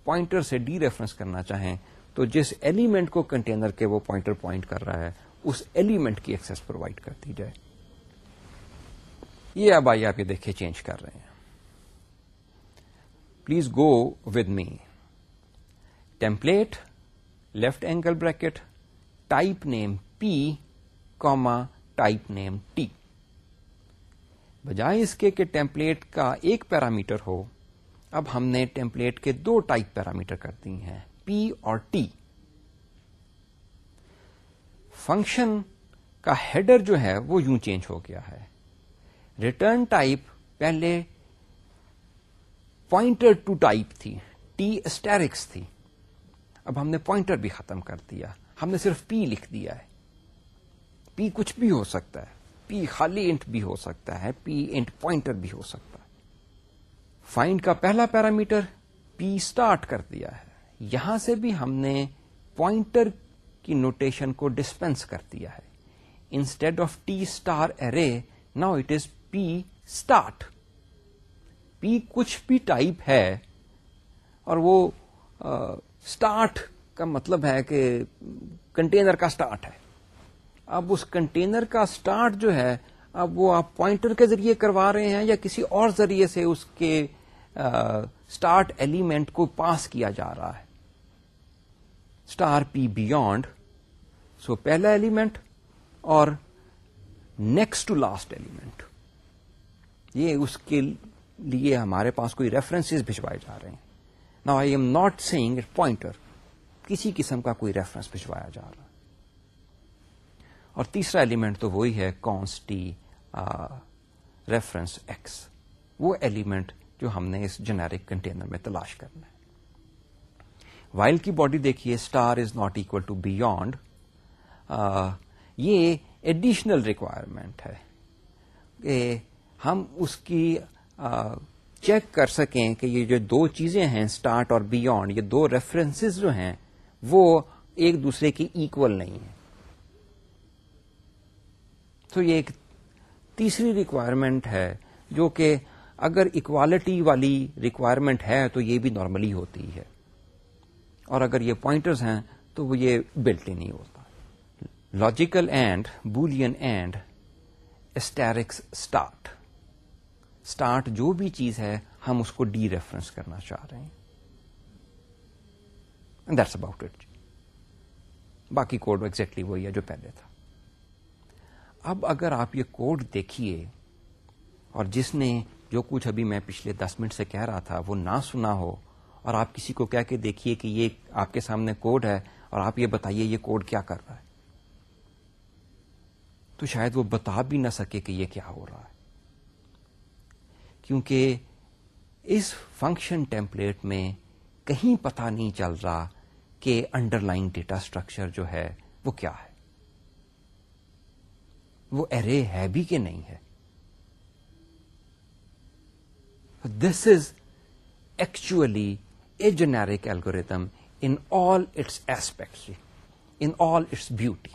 پوائنٹر سے ڈی ریفرنس کرنا چاہیں تو جس ایلیمنٹ کو کنٹینر کے وہ پوائنٹر پوائنٹ کر رہا ہے، اس ایلیمنٹ کی ایکسس پرووائڈ کر دی جائے۔ یہ اب آئیے آپ یہ دیکھیں چینج کر رہے ہیں۔ Please go with me template left angle bracket type name P comma type name T بجائے اس کے کہ ٹیمپلیٹ کا ایک پیرامیٹر ہو اب ہم نے ٹیمپلیٹ کے دو ٹائپ پیرامیٹر کر دی ہیں، پی اور ٹی۔ فنکشن کا ہیڈر جو ہے وہ یوں چینج ہو گیا ہے۔ ریٹرن ٹائپ پہلے پوائنٹر ٹو ٹائپ تھی، ٹی اسٹیرکس تھی۔ اب ہم نے پوائنٹر بھی ختم کر دیا۔ ہم نے صرف پی لکھ دیا ہے۔ پی کچھ بھی ہو سکتا ہے۔ پی خالی انٹ بھی ہو سکتا ہے، پی انٹ پوائنٹر بھی ہو سکتا ہے۔ فائنڈ کا پہلا پیرامیٹر پی اسٹارٹ کر دیا ہے۔ یہاں سے بھی ہم نے پوائنٹر کی نوٹیشن کو ڈسپینس کر دیا ہے۔ Instead of T star array now it is P start P کچھ بھی ٹائپ ہے اور وہ اسٹارٹ کا مطلب ہے کہ کنٹینر کا اسٹارٹ ہے۔ اب اس کنٹینر کا اسٹارٹ جو ہے، اب وہ آپ پوائنٹر کے ذریعے کروا رہے ہیں یا کسی اور ذریعے سے اس کے اسٹارٹ ایلیمنٹ کو پاس کیا جا رہا ہے۔ اسٹار پی بیونڈ، سو پہلا ایلیمنٹ، اور نیکسٹ ٹو لاسٹ ایلیمنٹ۔ یہ اس کے لیے ہمارے پاس کوئی ریفرنس بھجوائے جا رہے ہیں۔ نا I am not seeing it pointer کسی قسم کا کوئی ریفرنس بھجوایا جا رہا۔ اور تیسرا ایلیمنٹ تو وہی ہے کانسٹی ریفرنس ایکس وہ ایلیمنٹ جو ہم نے اس جنیرک کنٹینر میں تلاش کرنا ہے۔ وائل کی باڈی دیکھیے star is not equal to beyond یہ ایڈیشنل ریکوائرمنٹ ہے کہ ہم اس کی چیک کر سکیں کہ یہ جو دو چیزیں ہیں اسٹارٹ اور بیونڈ یہ دو ریفرنسز جو ہیں، وہ ایک دوسرے کی ایکول نہیں ہیں۔ تو یہ ایک تیسری ریکوائرمنٹ ہے جو کہ اگر اکوالٹی والی ریکوائرمنٹ ہے تو یہ بھی نارملی ہوتی ہے۔ اور اگر یہ پوائنٹرز ہیں تو وہ یہ بلٹ ہی نہیں ہوتا۔ Logical and boolean and asterisk start start جو بھی چیز ہے ہم اس کو ڈی ریفرنس کرنا چاہ رہے ہیں۔ دیٹس اباؤٹ اٹ باقی کوڈ ایگزیکٹلی وہی ہے جو پہلے تھا۔ اب اگر آپ یہ کوڈ دیکھیے اور جس نے جو کچھ ابھی میں پچھلے دس منٹ سے کہہ رہا تھا، وہ نہ سنا ہو اور آپ کسی کو کہہ کے دیکھیے کہ یہ آپ کے سامنے کوڈ ہے اور آپ یہ بتائیے یہ کوڈ کیا کر رہا ہے۔ تو شاید وہ بتا بھی نہ سکے کہ یہ کیا ہو رہا ہے۔ کیونکہ اس فنکشن ٹیمپلیٹ میں کہیں پتا نہیں چل رہا کہ انڈر لائن ڈیٹا اسٹرکچر جو ہے وہ کیا ہے۔ وہ ارے ہے بھی کہ نہیں ہے؟ This is actually a generic algorithm in all its aspects in all its beauty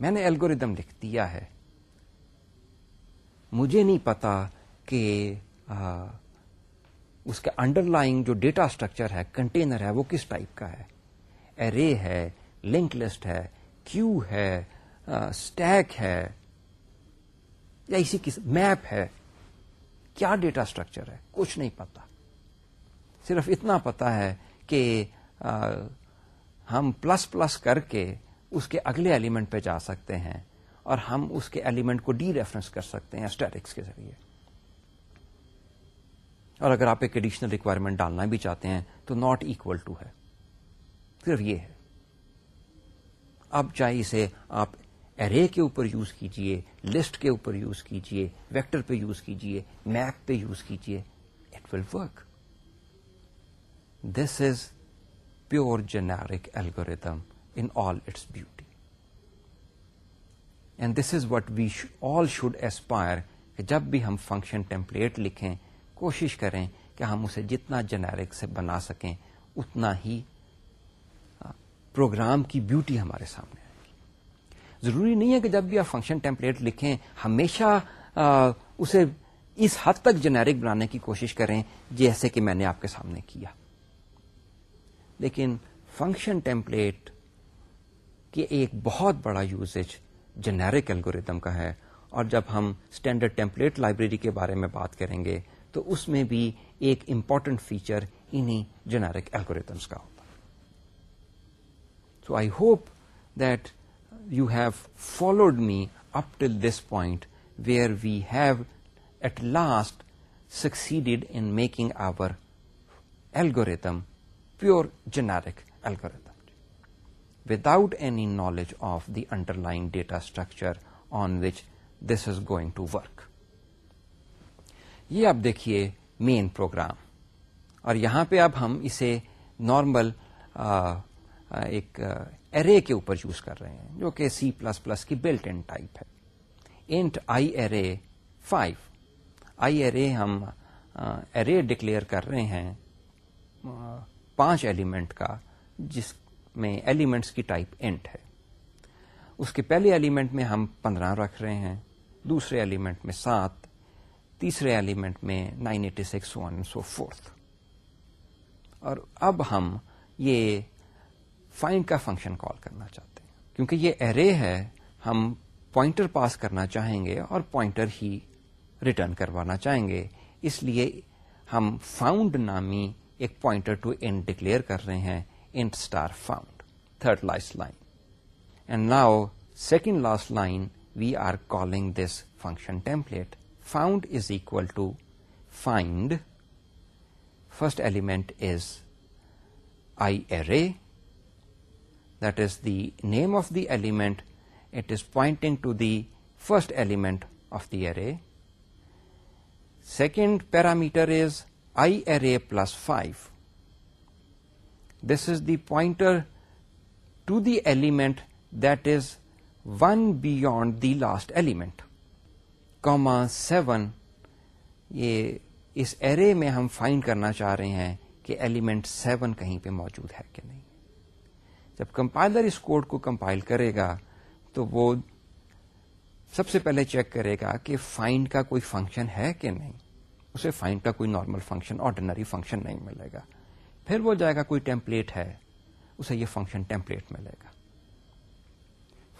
میں نے ایلگوریدم لکھ دیا ہے مجھے نہیں پتا کہ اس کا انڈر لائن جو ڈیٹا اسٹرکچر ہے کنٹینر ہے وہ کس ٹائپ کا ہے ارے ہے لنک لسٹ ہے کیو ہے اسٹیک ہے یا اسی قسم میپ ہے کیا ڈیٹا اسٹرکچر ہے؟ کچھ نہیں پتا۔ صرف اتنا پتا ہے کہ ہم پلس پلس کر کے اس کے اگلے ایلیمنٹ پہ جا سکتے ہیں اور ہم اس کے ایلیمنٹ کو ڈی ریفرنس کر سکتے ہیں اسٹیٹکس کے ذریعے۔ اور اگر آپ ایک ایڈیشنل ریکوائرمنٹ ڈالنا بھی چاہتے ہیں تو ناٹ اکول ٹو ہے۔ صرف یہ ہے۔ اب چاہے اسے آپ ارے کے اوپر یوز کیجیے لسٹ کے اوپر یوز کیجیے ویکٹر پہ یوز کیجیے میپ پہ یوز کیجیے it will work this is pure generic algorithm in all its beauty and this is what we all should aspire کہ جب بھی ہم فنکشن ٹیمپلیٹ لکھیں، کوشش کریں کہ ہم اسے جتنا جنیرک سے بنا سکیں، اتنا ہی پروگرام کی بیوٹی ہمارے سامنے ضروری نہیں ہے کہ جب بھی آپ فنکشن ٹیمپلیٹ لکھیں، ہمیشہ اسے اس حد تک جنیرک بنانے کی کوشش کریں جیسے کہ میں نے آپ کے سامنے کیا۔ لیکن فنکشن ٹیمپلیٹ کہ ایک بہت بڑا یوزیج جنیرک الگوریدم کا ہے۔ اور جب ہم اسٹینڈرڈ ٹیمپلیٹ لائبریری کے بارے میں بات کریں گے، تو اس میں بھی ایک امپورٹنٹ فیچر انہیں جنیرک الگوریدمس کا ہوتا۔ So I hope that you have followed me up till this point where we have at last succeeded in making our algorithm pure generic algorithm without any knowledge of the underlying data structure on which this is going to work یہ اب دیکھیے main program اور یہاں پہ اب ہم اسے normal ایک ارے کے اوپر یوز کر رہے ہیں، جو کہ سی پلس پلس کی بلٹ ان ٹائپ ہے۔ Int I array five I array ہم ارے ڈکلیئر کر رہے ہیں پانچ ایلیمنٹ کا، جس میں ایلیمنٹس کی ٹائپ انٹ ہے۔ اس کے پہلے ایلیمنٹ میں ہم پندرہ رکھ رہے ہیں، دوسرے ایلیمنٹ میں سات، تیسرے ایلیمنٹ میں nine eighty six one so forth اور اب ہم یہ فائنڈ کا فنکشن کال کرنا چاہتے ہیں۔ کیونکہ یہ ارے ہے، ہم پوائنٹر پاس کرنا چاہیں گے اور پوائنٹر ہی ریٹرن کروانا چاہیں گے۔ اس لیے ہم فاؤنڈ نامی ایک پوائنٹر ٹو اینڈ ڈکلیئر کر رہے ہیں int star found third last line and now second last line we are calling this function template found is equal to find first element is I array that is the name of the element it is pointing to the first element of the array Second parameter is I array plus 5. This is the pointer to the element that is one beyond the last element. Comma 7, یہ اس array میں ہم find کرنا چاہ رہے ہیں کہ element 7 کہیں پہ موجود ہے کہ نہیں جب کمپائلر اس کوڈ کو کمپائل کرے گا، تو وہ سب سے پہلے چیک کرے گا کہ فائنڈ کا کوئی فنکشن ہے کہ نہیں۔ اسے فائنڈ کا کوئی نارمل فنکشن آرڈینری فنکشن نہیں ملے گا۔ پھر وہ جائے گا کوئی ٹیمپلیٹ ہے، اسے یہ فنکشن ٹیمپلیٹ ملے گا۔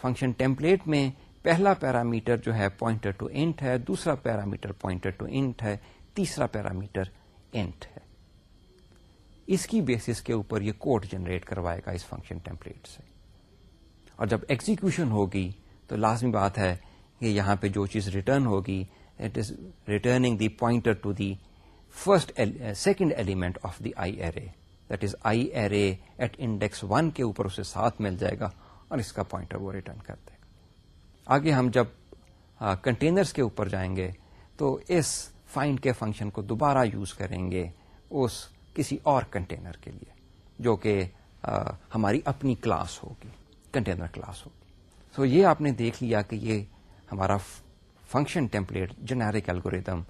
فنکشن ٹیمپلیٹ میں پہلا پیرامیٹر جو ہے پوائنٹر ٹو انٹ ہے، دوسرا پیرامیٹر پوائنٹر ٹو انٹ ہے، تیسرا پیرامیٹر انٹ ہے۔ اس کی بیسس کے اوپر یہ کوڈ جنریٹ کروائے گا اس فنکشن ٹیمپلیٹ سے۔ اور جب ایگزیکشن ہوگی تو لازمی بات ہے کہ یہاں پہ جو چیز ریٹرن ہوگی it is returning the pointer to the first second element of the I array that is I array at index one کے اوپر اسے ساتھ مل جائے گا اور اس کا پوائنٹر وہ ریٹرن کر دے گا۔ آگے ہم جب کنٹینرس کے اوپر جائیں گے تو اس فائنڈ کے فنکشن کو دوبارہ یوز کریں گے، اس کسی اور کنٹینر کے لیے، جو کہ ہماری اپنی کلاس ہوگی کنٹینر کلاس ہوگی۔ سو یہ آپ نے دیکھ لیا کہ یہ ہمارا function template generic algorithm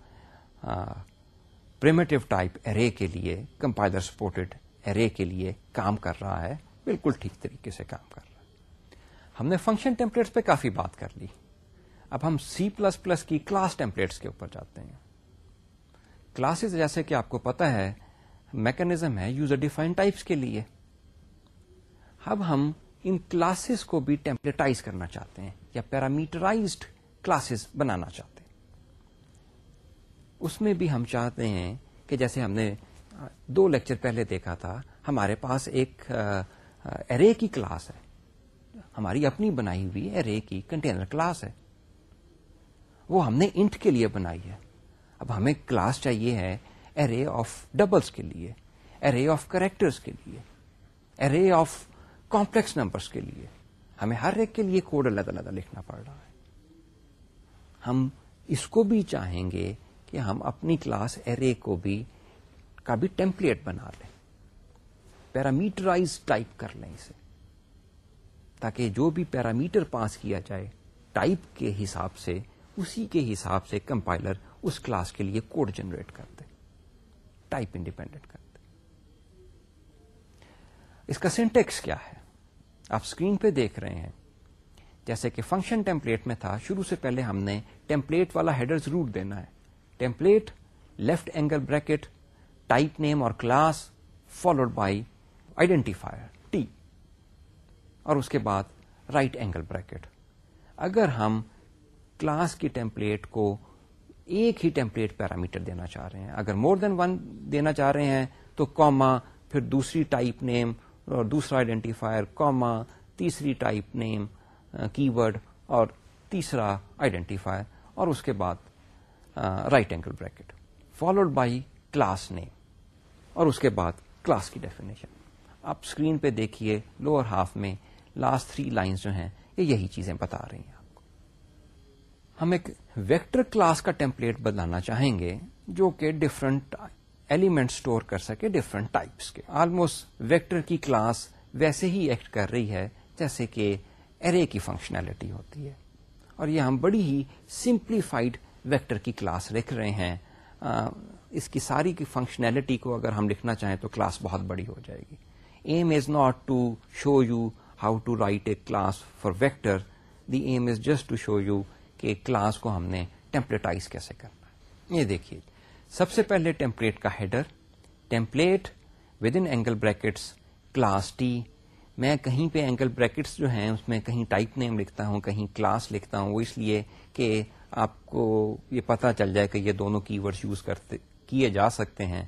primitive type array کے لیے کمپائلر سپورٹڈ ارے کے لیے کام کر رہا ہے، بالکل ٹھیک طریقے سے کام کر رہا ہے۔ ہم نے فنکشن ٹیمپلیٹس پہ کافی بات کر لی۔ اب ہم سی پلس پلس کی کلاس ٹیمپلیٹس کے اوپر جاتے ہیں۔ کلاسز جیسے کہ آپ کو پتا ہے میکنیزم ہے یوزر ڈیفائن ٹائپس کے لیے. اب ہم ان کلاسز کو بھی ٹیمپلیٹائز کرنا چاہتے ہیں یا پیرامیٹرائزڈ کلاسز بنانا چاہتے ہیں. اس میں بھی ہم چاہتے ہیں کہ جیسے ہم نے دو لیکچر پہلے دیکھا تھا، ہمارے پاس ایک ارے کی کلاس ہے۔ ہماری اپنی بنائی ہوئی ارے کی کنٹینر کلاس ہے۔ وہ ہم نے انٹ کے لیے بنائی ہے۔ اب ہمیں کلاس چاہیے ہے ارے آف ڈبلس کے لیے ارے آف کریکٹرس کے لیے ارے آف کمپلیکس نمبرس کے لیے، ہمیں ہر ایک کے لیے کوڈ الگ الگ لکھنا پڑ رہا ہے۔ ہم اس کو بھی چاہیں گے کہ ہم اپنی کلاس ارے کو بھی کا بھی ٹیمپلیٹ بنا لیں پیرامیٹرائز ٹائپ کر لیں اسے، تاکہ جو بھی پیرامیٹر پاس کیا جائے ٹائپ کے حساب سے، اسی کے حساب سے کمپائلر اس کلاس کے لیے کوڈ جنریٹ کر دے۔ ٹائپ انڈیپینڈنٹ کر دے اس کا سینٹیکس کیا ہے آپ اسکرین پہ دیکھ رہے ہیں جیسے کہ فنکشن ٹیمپلیٹ میں تھا شروع سے پہلے ہم نے ٹیمپلیٹ والا ہیڈر ضرور دینا ہے template left angle bracket type name اور class followed by identifier T اور اس کے بعد رائٹ اینگل بریکٹ اگر ہم کلاس کی ٹیمپلیٹ کو ایک ہی ٹیمپلیٹ پیرامیٹر دینا چاہ رہے ہیں۔ اگر مور دین ون دینا چاہ رہے ہیں تو کاما پھر دوسری ٹائپ نیم اور دوسرا آئیڈینٹیفائر کاما تیسری ٹائپ نیم کی ورڈ اور تیسرا آئیڈینٹیفائر اور اس کے بعد right angle bracket followed by class name اور اس کے بعد کلاس کی ڈیفینیشن آپ اسکرین پہ دیکھیے لوور ہاف میں لاسٹ تھری لائنس جو ہیں، یہ یہی چیزیں بتا رہی ہیں۔ ہم ایک ویکٹر کلاس کا ٹیمپلیٹ بدلانا چاہیں گے جو کہ ڈفرنٹ ایلیمنٹ اسٹور کر سکے ڈفرنٹ ٹائپس کے۔ آلموسٹ ویکٹر کی کلاس ویسے ہی ایکٹ کر رہی ہے جیسے کہ ارے کی فنکشنلٹی ہوتی ہے۔ اور یہ ہم بڑی ہی سمپلیفائڈ ویکٹر کی کلاس لکھ رہے ہیں۔ اس کی ساری کی فنکشنلٹی کو اگر ہم لکھنا چاہیں تو کلاس بہت بڑی ہو جائے گی۔ Aim is not to show you how to write a class for vector the aim is just to show you کہ کلاس کو ہم نے ٹیمپلیٹائز کیسے کرنا ہے۔ یہ دیکھیے، سب سے پہلے ٹیمپلیٹ کا header, template within angle brackets class T میں کہیں پہ اینگل بریکٹس جو ہیں، اس میں کہیں ٹائپ نیم لکھتا ہوں، کہیں کلاس لکھتا ہوں۔ وہ اس لیے کہ آپ کو یہ پتا چل جائے کہ یہ دونوں کی ورڈ یوز کرتے، کیے جا سکتے ہیں۔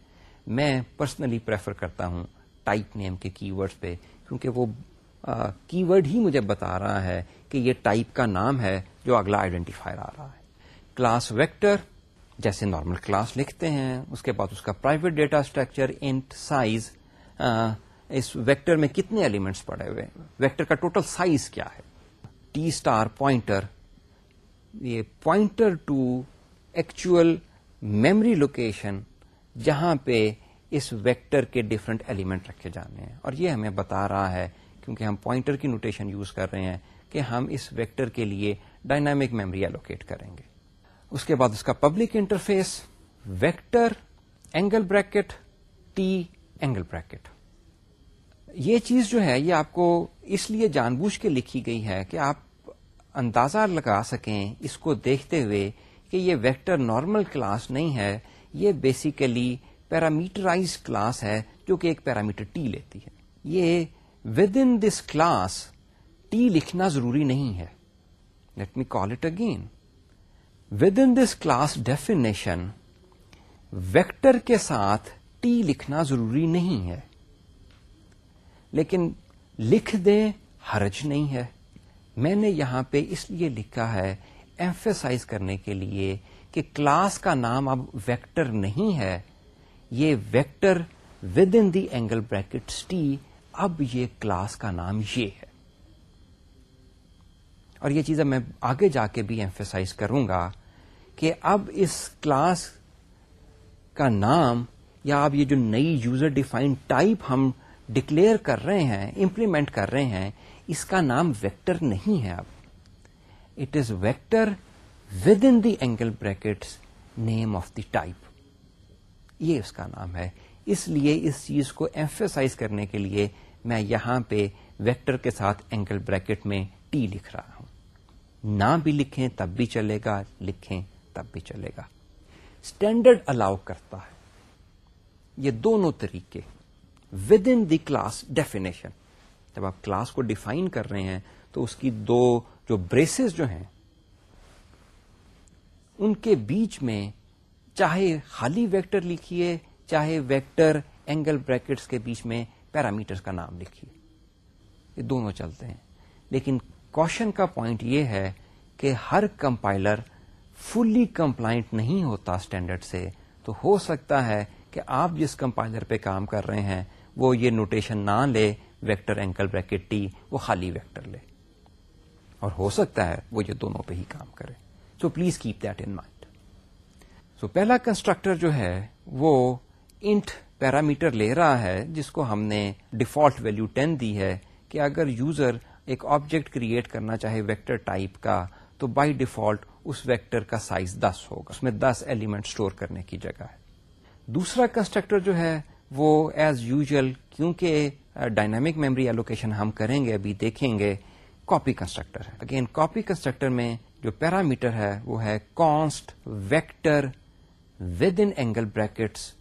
میں پرسنلی پریفر کرتا ہوں ٹائپ نیم کے کی ورڈ پہ، کیونکہ وہ کی ورڈ ہی مجھے بتا رہا ہے کہ یہ ٹائپ کا نام ہے۔ جو اگلا آئیڈینٹیفائر آ رہا ہے۔ کلاس ویکٹر جیسے نارمل کلاس لکھتے ہیں، اس کے بعد اس کا private data structure int size اس ویکٹر میں کتنے ایلیمنٹس پڑے ہوئے ویکٹر کا ٹوٹل سائز کیا ہے؟ ٹی اسٹار پوائنٹر یہ pointer to actual memory location جہاں پہ اس ویکٹر کے ڈفرنٹ ایلیمنٹ رکھے جانے ہیں۔ اور یہ ہمیں بتا رہا ہے، کیونکہ ہم پوائنٹر کی نوٹیشن یوز کر رہے ہیں، کہ ہم اس ویکٹر کے لیے ڈائنامک میمری الوکیٹ کریں گے۔ اس کے بعد اس کا public interface vector angle bracket T angle bracket یہ چیز جو ہے، یہ آپ کو اس لیے جان بوجھ کے لکھی گئی ہے کہ آپ اندازہ لگا سکیں اس کو دیکھتے ہوئے کہ یہ ویکٹر نارمل کلاس نہیں ہے، یہ بیسیکلی پیرامیٹرائز کلاس ہے، جو کہ ایک پیرامیٹر ٹی لیتی ہے۔ یہ with in this class T لکھنا ضروری نہیں ہے۔ Let me call it again within this class definition vector کے ساتھ ٹی لکھنا ضروری نہیں ہے۔ لیکن لکھ دیں حرج نہیں ہے۔ میں نے یہاں پہ اس لیے لکھا ہے ایمفیسائز کرنے کے لیے کہ کلاس کا نام اب ویکٹر نہیں ہے۔ یہ vector within the angle bracket T اب یہ کلاس کا نام یہ ہے۔ اور یہ چیزیں میں آگے جا کے بھی ایمفیسائز کروں گا کہ اب اس کلاس کا نام یا اب یہ جو نئی یوزر ڈیفائنڈ ٹائپ ہم ڈکلیئر کر رہے ہیں امپلیمنٹ کر رہے ہیں، اس کا نام ویکٹر نہیں ہے اب۔ It is vector within the angle brackets name of the type یہ اس کا نام ہے۔ اس لیے اس چیز کو ایمفیسائز کرنے کے لیے میں یہاں پہ ویکٹر کے ساتھ اینگل بریکٹ میں ٹی لکھ رہا نہ بھی لکھیں تب بھی چلے گا، لکھیں تب بھی چلے گا۔ اسٹینڈرڈ الاؤ کرتا ہے۔ یہ دونوں طریقے۔ With in the class definition جب آپ کلاس کو ڈیفائن کر رہے ہیں، تو اس کی دو جو بریسز جو ہیں، ان کے بیچ میں چاہے خالی ویکٹر لکھیے، چاہے ویکٹر اینگل بریکٹس کے بیچ میں پیرامیٹرس کا نام لکھیے۔ یہ دونوں چلتے ہیں۔ لیکن کوشچن کا پوائنٹ یہ ہے کہ ہر کمپائلر فلی کمپلائنٹ نہیں ہوتا اسٹینڈرڈ سے، تو ہو سکتا ہے کہ آپ جس کمپائلر پہ کام کر رہے ہیں، وہ یہ نوٹیشن نہ لے ویکٹر اینکل بریکٹ ٹی وہ خالی ویکٹر لے۔ اور ہو سکتا ہے وہ یہ دونوں پہ ہی کام کرے۔ So please keep that in mind so پہلا کنسٹرکٹر جو ہے، وہ انٹ پیرامیٹر لے رہا ہے، جس کو ہم نے ڈیفالٹ ویلو ٹین دی ہے کہ اگر یوزر ایک آبجیکٹ کریٹ کرنا چاہے ویکٹر ٹائپ کا، تو بائی ڈیفالٹ اس ویکٹر کا سائز دس ہوگا۔ اس میں دس ایلیمنٹ اسٹور کرنے کی جگہ ہے۔ دوسرا کنسٹرکٹر جو ہے، وہ ایز یوزل کیونکہ ڈائنامک میموری ایلوکیشن ہم کریں گے، ابھی دیکھیں گے کاپی کنسٹرکٹر ہے۔ اگین کاپی کنسٹرکٹر میں جو پیرامیٹر ہے، وہ ہے const vector within angle brackets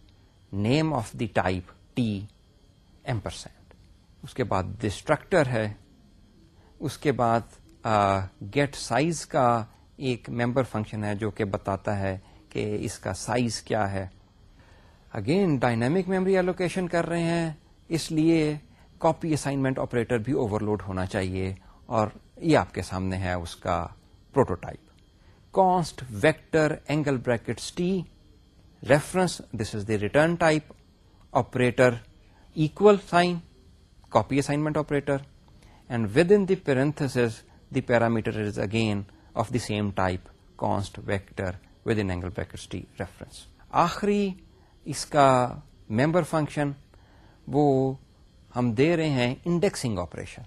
name of the type T ampersand اس کے بعد ڈسٹرکٹر ہے اس کے بعد گیٹ سائز کا ایک ممبر فنکشن ہے جو کہ بتاتا ہے کہ اس کا سائز کیا ہے۔ اگین ڈائنامک میموری ایلوکیشن کر رہے ہیں اس لیے کاپی اسائنمنٹ آپریٹر بھی اوور لوڈ ہونا چاہیے اور یہ آپ کے سامنے ہے اس کا prototype const vector angle brackets T reference this is the return type operator equal sign, copy assignment operator, and within the parenthesis, the parameter is again of the same type, const vector within angle brackets t reference. آخری اس کا member function وہ ہم دے رہے ہیں indexing operation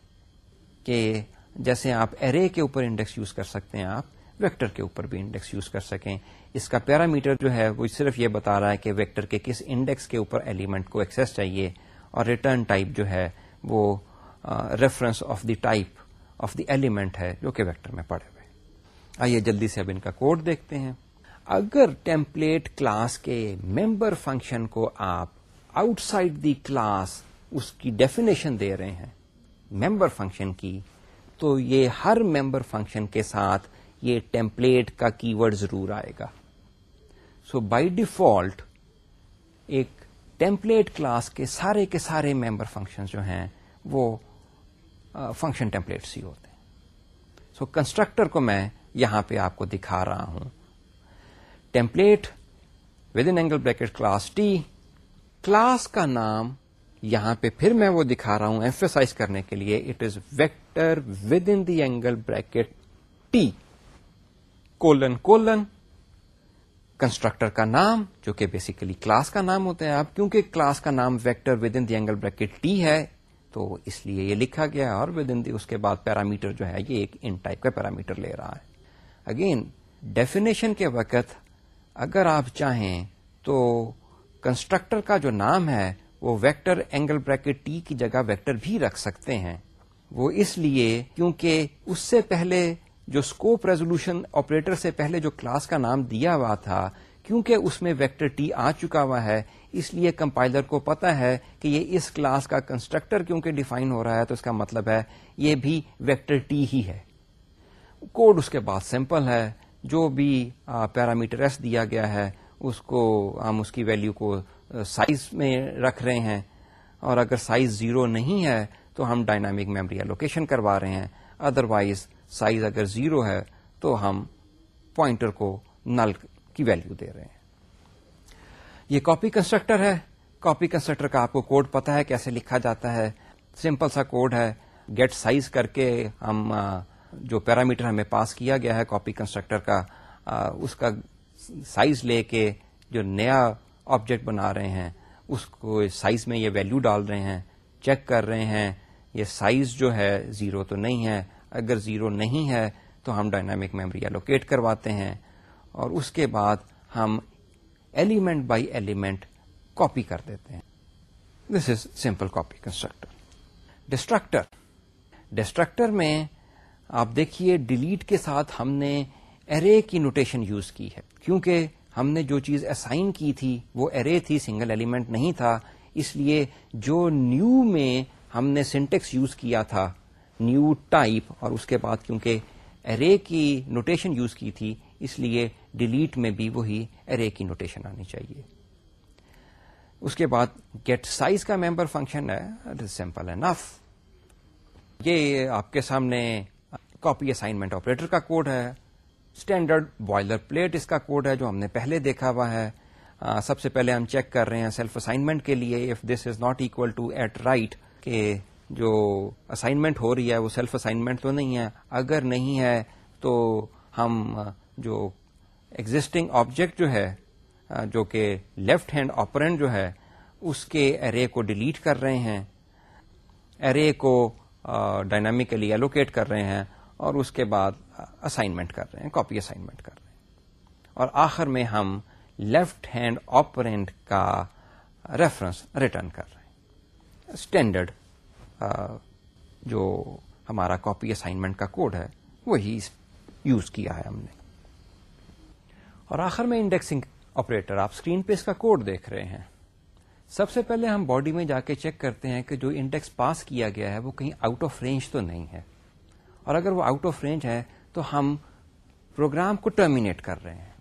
کہ جیسے آپ ارے کے اوپر انڈیکس یوز کر سکتے ہیں آپ ویکٹر کے اوپر بھی انڈیکس یوز کر سکیں اس کا پیرامیٹر جو ہے وہ صرف یہ بتا رہا ہے کہ ویکٹر کے کس انڈیکس کے اوپر ایلیمنٹ کو ایکسس چاہیے اور ریٹرن ٹائپ جو ہے وہ reference of the type of the element ہے جو کہ ویکٹر میں پڑے ہوئے آئیے جلدی سے اب ان کا کوڈ دیکھتے ہیں۔ اگر ٹیمپلیٹ کلاس کے ممبر فنکشن کو آپ آؤٹ سائڈ دی کلاس اس کی ڈیفینیشن دے رہے ہیں ممبر فنکشن کی، تو یہ ہر ممبر فنکشن کے ساتھ یہ ٹیمپلیٹ کا کی ورڈ ضرور آئے گا۔ سو بائی ڈیفالٹ ایک ٹیمپلیٹ کلاس کے سارے کے سارے ممبر فنکشن جو ہیں وہ فنکشن ٹیمپلیٹس ہی ہوتے ہیں۔ سو so, کنسٹرکٹر کو میں یہاں پہ آپ کو دکھا رہا ہوں۔ Template within angle bracket class T class کا نام یہاں پہ پھر میں وہ دکھا رہا ہوں ایمفیسائز کرنے کے لیے۔ It is vector within the angle bracket T colon colon constructor کا نام جو کہ بیسیکلی کلاس کا نام ہوتا ہے آپ۔ کیونکہ کلاس کا نام vector within the angle bracket T ہے تو اس لیے یہ لکھا گیا اور ود ان دی اس کے بعد پیرامیٹر جو ہے یہ ایک ان ٹائپ کا پیرامیٹر لے رہا ہے۔ اگین ڈیفینیشن کے وقت اگر آپ چاہیں تو کنسٹرکٹر کا جو نام ہے وہ ویکٹر اینگل بریکٹ ٹی کی جگہ ویکٹر بھی رکھ سکتے ہیں۔ وہ اس لیے کیونکہ اس سے پہلے جو اسکوپ ریزولوشن آپریٹر سے پہلے جو کلاس کا نام دیا ہوا تھا، کیونکہ اس میں ویکٹر ٹی آ چکا ہوا ہے اس لیے کمپائلر کو پتا ہے کہ یہ اس کلاس کا کنسٹرکٹر کیونکہ ڈیفائن ہو رہا ہے تو اس کا مطلب ہے یہ بھی ویکٹر ٹی ہی ہے۔ کوڈ اس کے بعد سمپل ہے۔ جو بھی پیرامیٹر ایس دیا گیا ہے، اس کو ہم اس کی ویلو کو سائز میں رکھ رہے ہیں۔ اور اگر سائز زیرو نہیں ہے تو ہم ڈائنامک میموری لوکیشن کروا رہے ہیں۔ ادروائز سائز اگر زیرو ہے تو ہم پوائنٹر کو نل کی ویلو دے رہے ہیں۔ یہ کاپی کنسٹرکٹر ہے۔ کاپی کنسٹرکٹر کا آپ کو کوڈ پتا ہے کیسے لکھا جاتا ہے۔ سمپل سا کوڈ ہے۔ گیٹ سائز کر کے ہم جو پیرامیٹر ہمیں پاس کیا گیا ہے کاپی کنسٹرکٹر کا اس کا سائز لے کے جو نیا آبجیکٹ بنا رہے ہیں، اس کو سائز میں یہ ویلو ڈال رہے ہیں۔ چیک کر رہے ہیں۔ یہ سائز جو ہے زیرو تو نہیں ہے۔ اگر زیرو نہیں ہے تو ہم ڈائنامک میموری الوکیٹ کرواتے ہیں۔ اور اس کے بعد ہم ایلیمنٹ بائی ایلیمنٹ کاپی کر دیتے ہیں۔ This is simple copy constructor destructor destructor میں آپ دیکھیے ڈیلیٹ کے ساتھ ہم نے ارے کی نوٹیشن یوز کی ہے۔ کیونکہ ہم نے جو چیز اسائن کی تھی وہ ارے تھی سنگل ایلیمنٹ نہیں تھا۔ اس لیے جو نیو میں ہم نے سینٹیکس یوز کیا تھا نیو ٹائپ اور اس کے بعد کیونکہ ارے کی نوٹیشن یوز کی تھی، اس لیے ڈیلیٹ میں بھی وہی ارے کی نوٹیشن آنی چاہیے۔ اس کے بعد گیٹ سائز کا ممبر فنکشن ہے سمپل انف یہ آپ کے سامنے کاپی اسائنمنٹ آپریٹر کا کوڈ ہے اسٹینڈرڈ بوائلر پلیٹ اس کا کوڈ ہے جو ہم نے پہلے دیکھا ہوا ہے۔ سب سے پہلے ہم چیک کر رہے ہیں سیلف اسائنمنٹ کے لیے if this is not equal to at right کہ جو اسائنمنٹ ہو رہی ہے وہ سیلف اسائنمنٹ تو نہیں ہے۔ اگر نہیں ہے تو ہم جو ایگزٹنگ آبجیکٹ جو ہے جو کہ لیفٹ ہینڈ آپرینٹ جو ہے، اس کے ارے کو ڈیلیٹ کر رہے ہیں ارے کو ڈائنامیکلی ایلوکیٹ کر رہے ہیں، اور اس کے بعد اسائنمنٹ کر رہے ہیں کاپی اسائنمنٹ کر رہے ہیں۔ اور آخر میں ہم لیفٹ ہینڈ آپرینٹ کا ریفرنس ریٹرن کر رہے ہیں۔ اسٹینڈرڈ جو ہمارا کاپی اسائنمنٹ کا کوڈ ہے، وہی یوز کیا ہے ہم نے۔ اور آخر میں انڈیکسنگ آپریٹر آپ اسکرین پہ اس کا کوڈ دیکھ رہے ہیں۔ سب سے پہلے ہم باڈی میں جا کے چیک کرتے ہیں کہ جو انڈیکس پاس کیا گیا ہے وہ کہیں آؤٹ آف رینج تو نہیں ہے۔ اور اگر وہ آؤٹ آف رینج ہے تو ہم پروگرام کو ٹرمینیٹ کر رہے ہیں۔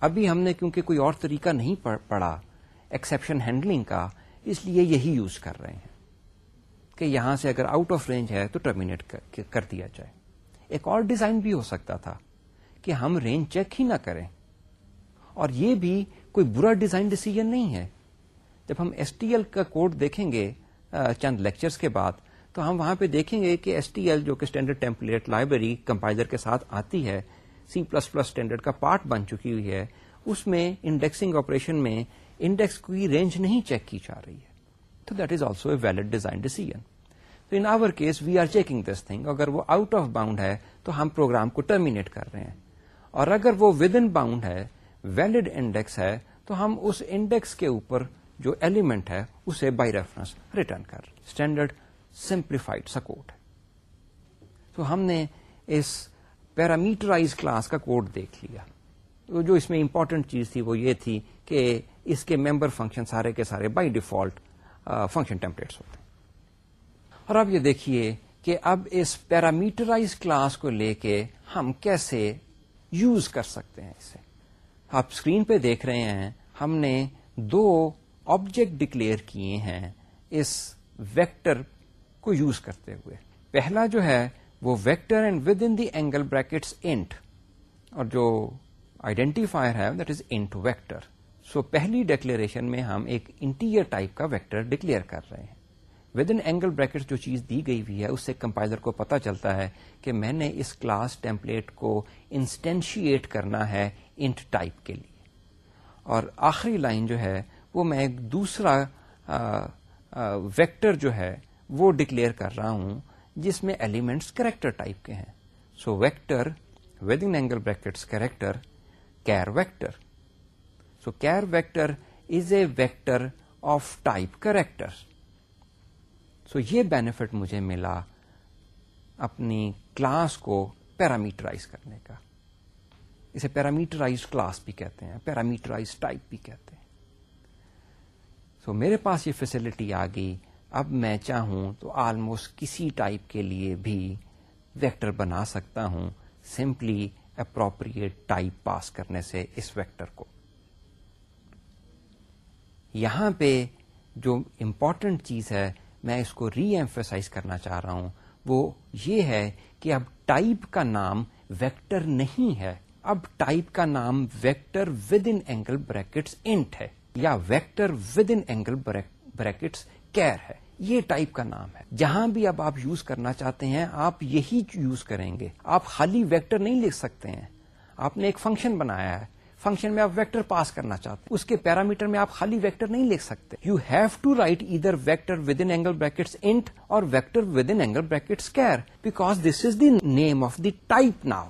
ابھی ہم نے کیونکہ کوئی اور طریقہ نہیں پڑھا ایکسپشن ہینڈلنگ کا، اس لیے یہی یوز کر رہے ہیں کہ یہاں سے اگر آؤٹ آف رینج ہے تو ٹرمینیٹ کر دیا جائے۔ ایک اور ڈیزائن بھی ہو سکتا تھا کہ ہم رینج چیک ہی نہ کریں۔ اور یہ بھی کوئی برا ڈیزائن ڈیسیجن نہیں ہے۔ جب ہم ایس ٹی ایل کا کوڈ دیکھیں گے چند لیکچرز کے بعد، تو ہم وہاں پہ دیکھیں گے کہ ایس ٹی ایل جو کہ اسٹینڈرڈ ٹیمپلیٹ لائبریری کمپائزر کے ساتھ آتی ہے سی پلس پلس اسٹینڈرڈ کا پارٹ بن چکی ہوئی ہے۔ اس میں انڈیکسنگ آپریشن میں انڈیکس کی رینج نہیں چیک کی جا رہی ہے۔ تو that is also a valid design decision تو in our case we are checking this thing اگر وہ آؤٹ آف باؤنڈ ہے، تو ہم پروگرام کو ٹرمینیٹ کر رہے ہیں۔ اور اگر وہ ود ان باؤنڈ ہے ویلڈ انڈیکس ہے، تو ہم اس انڈیکس کے اوپر جو ایلیمنٹ ہے، اسے بائی ریفرنس ریٹرن کر اسٹینڈرڈ سمپلیفائڈ سکوٹ ہے۔ تو ہم نے اس پیرامیٹرائز کلاس کا کوڈ دیکھ لیا۔ جو اس میں امپورٹنٹ چیز تھی وہ یہ تھی کہ اس کے ممبر فنکشن سارے کے سارے بائی ڈیفالٹ فنکشن ٹیمپلیٹس ہوتے ہیں۔ اور اب یہ دیکھیے کہ اب اس پیرامیٹرائز کلاس کو لے کے ہم کیسے یوز کر سکتے ہیں اسے۔ آپ اسکرین پہ دیکھ رہے ہیں، ہم نے دو آبجیکٹ ڈکلیئر کیے ہیں اس ویکٹر کو یوز کرتے ہوئے۔ پہلا جو ہے، وہ vector and within the angle brackets int اور جو آئیڈینٹیفائر ہے that is int vector so پہلی ڈکلیریشن میں ہم ایک انٹیریئر ٹائپ کا ویکٹر ڈکلیئر کر رہے ہیں۔ ود ان اینگل بریکٹ جو چیز دی گئی ہوئی ہے، اس سے کمپائزر کو پتا چلتا ہے کہ میں نے اس کلاس ٹیمپلیٹ کو انسٹینشیٹ کرنا ہے انٹ ٹائپ کے لیے۔ اور آخری لائن جو ہے، وہ میں ایک دوسرا ویکٹر جو ہے، وہ ڈکلیئر کر رہا ہوں، جس میں ایلیمنٹس کریکٹر ٹائپ کے ہیں۔ So vector within angle brackets character char vector so char vector is a vector of type character so یہ بینیفٹ مجھے ملا اپنی کلاس کو پیرامیٹرائز کرنے کا۔ اسے پیرامیٹرائز کلاس بھی کہتے ہیں پیرامیٹرائز ٹائپ بھی کہتے ہیں۔ سو so, میرے پاس یہ فیسلٹی آ گئی۔ اب میں چاہوں تو آلموسٹ کسی ٹائپ کے لیے بھی ویکٹر بنا سکتا ہوں سمپلی اپروپریٹ ٹائپ پاس کرنے سے اس ویکٹر کو۔ یہاں پہ جو امپورٹنٹ چیز ہے میں اس کو ری ایمفیسائز کرنا چاہ رہا ہوں، وہ یہ ہے کہ اب ٹائپ کا نام ویکٹر نہیں ہے، اب ٹائپ کا نام vector within angle brackets int ہے، یا vector within angle brackets char ہے، یہ ٹائپ کا نام ہے۔ جہاں بھی اب آپ یوز کرنا چاہتے ہیں، آپ یہی یوز کریں گے۔ آپ خالی ویکٹر نہیں لکھ سکتے ہیں۔ آپ نے ایک فنکشن بنایا ہے۔ فنکشن میں آپ ویکٹر پاس کرنا چاہتے ہیں، اس کے پیرامیٹر میں آپ خالی ویکٹر نہیں لکھ سکتے۔ یو ہیو ٹو رائٹ ادھر vector within angle brackets int اور vector within angle brackets char because this is the name of the type now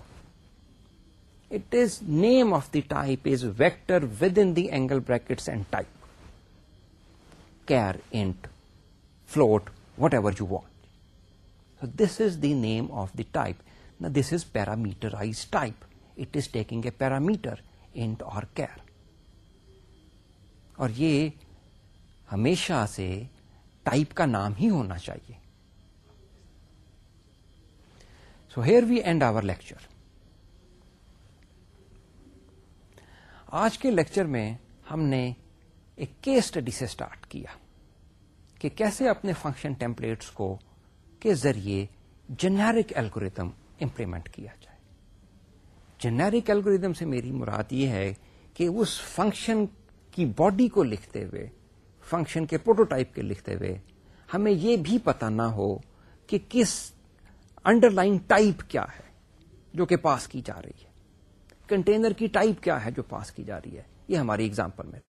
it is name of the type is vector within the angle brackets and type char int float whatever you want this is the name of the type this is parameterize type it is taking a parameter int اور char اور یہ ہمیشہ سے type کا نام ہی ہونا چاہیے. So here we end our lecture آج کے لیکچر میں ہم نے ایک کیس اسٹڈی سے اسٹارٹ کیا کہ کیسے اپنے فنکشن ٹیمپلیٹس کو کے ذریعے جنیرک ایلگوریتم امپلیمنٹ کیا جائے. جنیرک الگوریدم سے میری مراد یہ ہے کہ اس فنکشن کی باڈی کو لکھتے ہوئے فنکشن کے پروٹوٹائپ کے لکھتے ہوئے ہمیں یہ بھی پتا نہ ہو کہ کس انڈر لائن ٹائپ کیا ہے جو کہ پاس کی جا رہی ہے. کنٹینر کی ٹائپ کیا ہے جو پاس کی جا رہی ہے. یہ ہماری اگزامپل میں.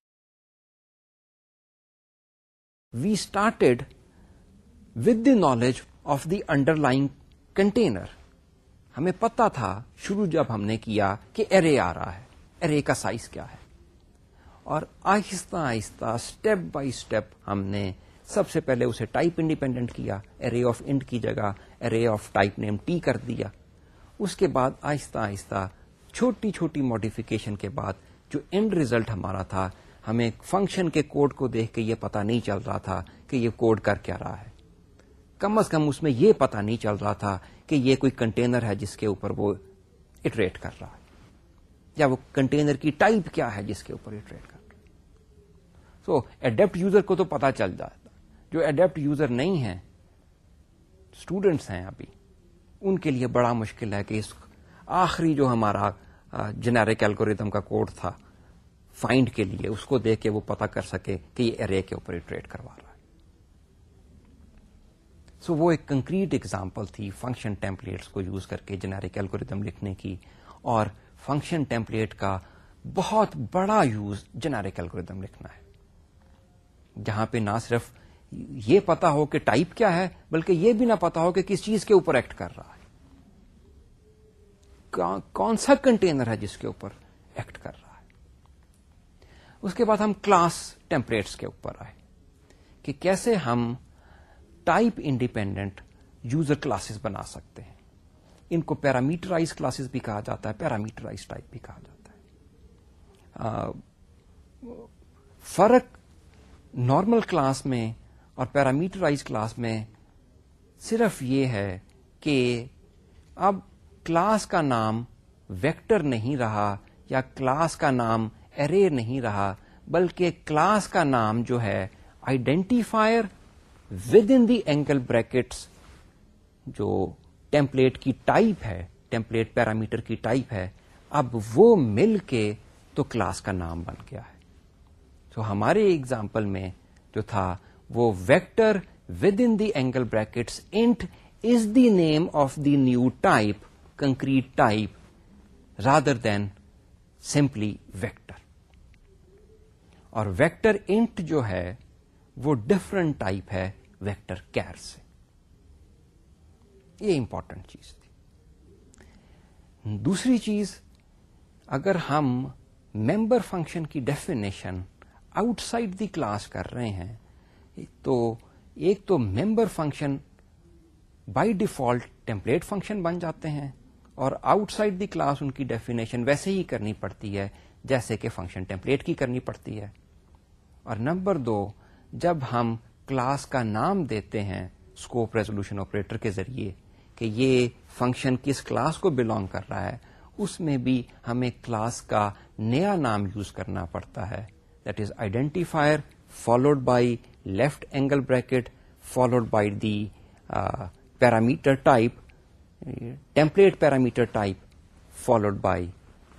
We started with the knowledge of the underlying container ہمیں پتا تھا، شروع جب ہم نے کیا کہ ارے آ رہا ہے، ارے کا سائز کیا ہے۔ اور آہستہ آہستہ اسٹیپ بائی اسٹیپ ہم نے سب سے پہلے اسے ٹائپ انڈیپینڈنٹ کیا ارے آف انڈ کی جگہ array of type name T کر دیا۔ اس کے بعد آہستہ آہستہ چھوٹی چھوٹی ماڈیفکیشن کے بعد جو اینڈ ریزلٹ ہمارا تھا، ہمیں فنکشن کے کوڈ کو دیکھ کے یہ پتا نہیں چل رہا تھا کہ یہ کوڈ کر کیا رہا ہے۔ کم از کم اس میں یہ پتا نہیں چل رہا تھا کہ یہ کوئی کنٹینر ہے جس کے اوپر وہ اٹریٹ کر رہا ہے، یا وہ کنٹینر کی ٹائپ کیا ہے جس کے اوپر اٹریٹ کر رہا ہے۔ سو ایڈیپٹ یوزر کو تو پتا چل جاتا جو ایڈیپٹ یوزر نہیں ہے اسٹوڈینٹس ہیں ابھی، ان کے لیے بڑا مشکل ہے کہ اس آخری جو ہمارا جنیرک ایلگوریدم کا کوڈ تھا فائنڈ کے لیے، اس کو دیکھ کے وہ پتا کر سکے کہ یہ ارے کے اوپر ٹریڈ کروا رہا سو وہ ایک کنکریٹ ایگزامپل تھی فنکشن ٹیمپلیٹس کو یوز کر کے جنیرک ایلگوریدم لکھنے کی اور فنکشن ٹیمپلیٹ کا بہت بڑا یوز جنیرک ایلگوریدم لکھنا ہے۔ جہاں پہ نہ صرف یہ پتا ہو کہ ٹائپ کیا ہے، بلکہ یہ بھی نہ پتا ہو کہ کس چیز کے اوپر ایکٹ کر رہا ہے۔ کون سا کنٹینر ہے جس کے اوپر ایکٹ کر رہا ہے؟ اس کے بعد ہم کلاس ٹیمپلیٹس کے اوپر آئے کہ کیسے ہم ٹائپ انڈیپینڈنٹ یوزر کلاسز بنا سکتے ہیں۔ ان کو پیرامیٹرائز کلاسز بھی کہا جاتا ہے، پیرامیٹرائز ٹائپ بھی کہا جاتا ہے۔ فرق نارمل کلاس میں اور پیرامیٹرائز کلاس میں صرف یہ ہے کہ اب کلاس کا نام ویکٹر نہیں رہا یا کلاس کا نام ارے نہیں رہا، بلکہ کلاس کا نام جو ہے identifier within the angle brackets جو ٹیمپلیٹ کی ٹائپ ہے ٹیمپلیٹ پیرامیٹر کی ٹائپ ہے، اب وہ مل کے تو کلاس کا نام بن گیا ہے. تو ہمارے اگزامپل میں جو تھا وہ vector within the angle brackets int is the name of the new type concrete type rather than simply vector اور ویکٹر انٹ جو ہے وہ ڈفرنٹ ٹائپ ہے ویکٹر کیئر سے۔ یہ امپورٹنٹ چیز تھی۔ دوسری چیز، اگر ہم ممبر فنکشن کی definition outside the class کر رہے ہیں، تو ایک تو member function by default template function بن جاتے ہیں، اور آؤٹ سائڈ دی کلاس ان کی ڈیفینیشن ویسے ہی کرنی پڑتی ہے، جیسے کہ فنکشن ٹیمپلیٹ کی کرنی پڑتی ہے۔ اور نمبر دو جب ہم کلاس کا نام دیتے ہیں اسکوپ ریزولوشن آپریٹر کے ذریعے کہ یہ فنکشن کس کلاس کو بلونگ کر رہا ہے، اس میں بھی ہمیں کلاس کا نیا نام یوز کرنا پڑتا ہے۔ That is identifier followed by left angle bracket followed by the parameter type template parameter type followed by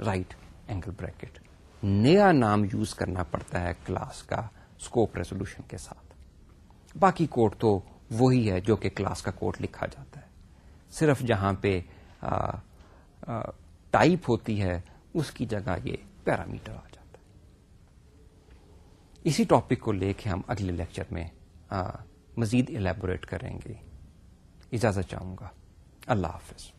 right angle bracket نیا نام یوز کرنا پڑتا ہے کلاس کا۔ اسکوپ ریزولوشن کے ساتھ۔ باقی کوڈ تو وہی ہے جو کہ کلاس کا کوڈ لکھا جاتا ہے۔ صرف جہاں پہ ٹائپ ہوتی ہے، اس کی جگہ یہ پیرامیٹر آ جاتا ہے۔ اسی ٹاپک کو لے کے ہم اگلے لیکچر میں مزید الیبوریٹ کریں گے۔ اجازت چاہوں گا۔ اللہ حافظ۔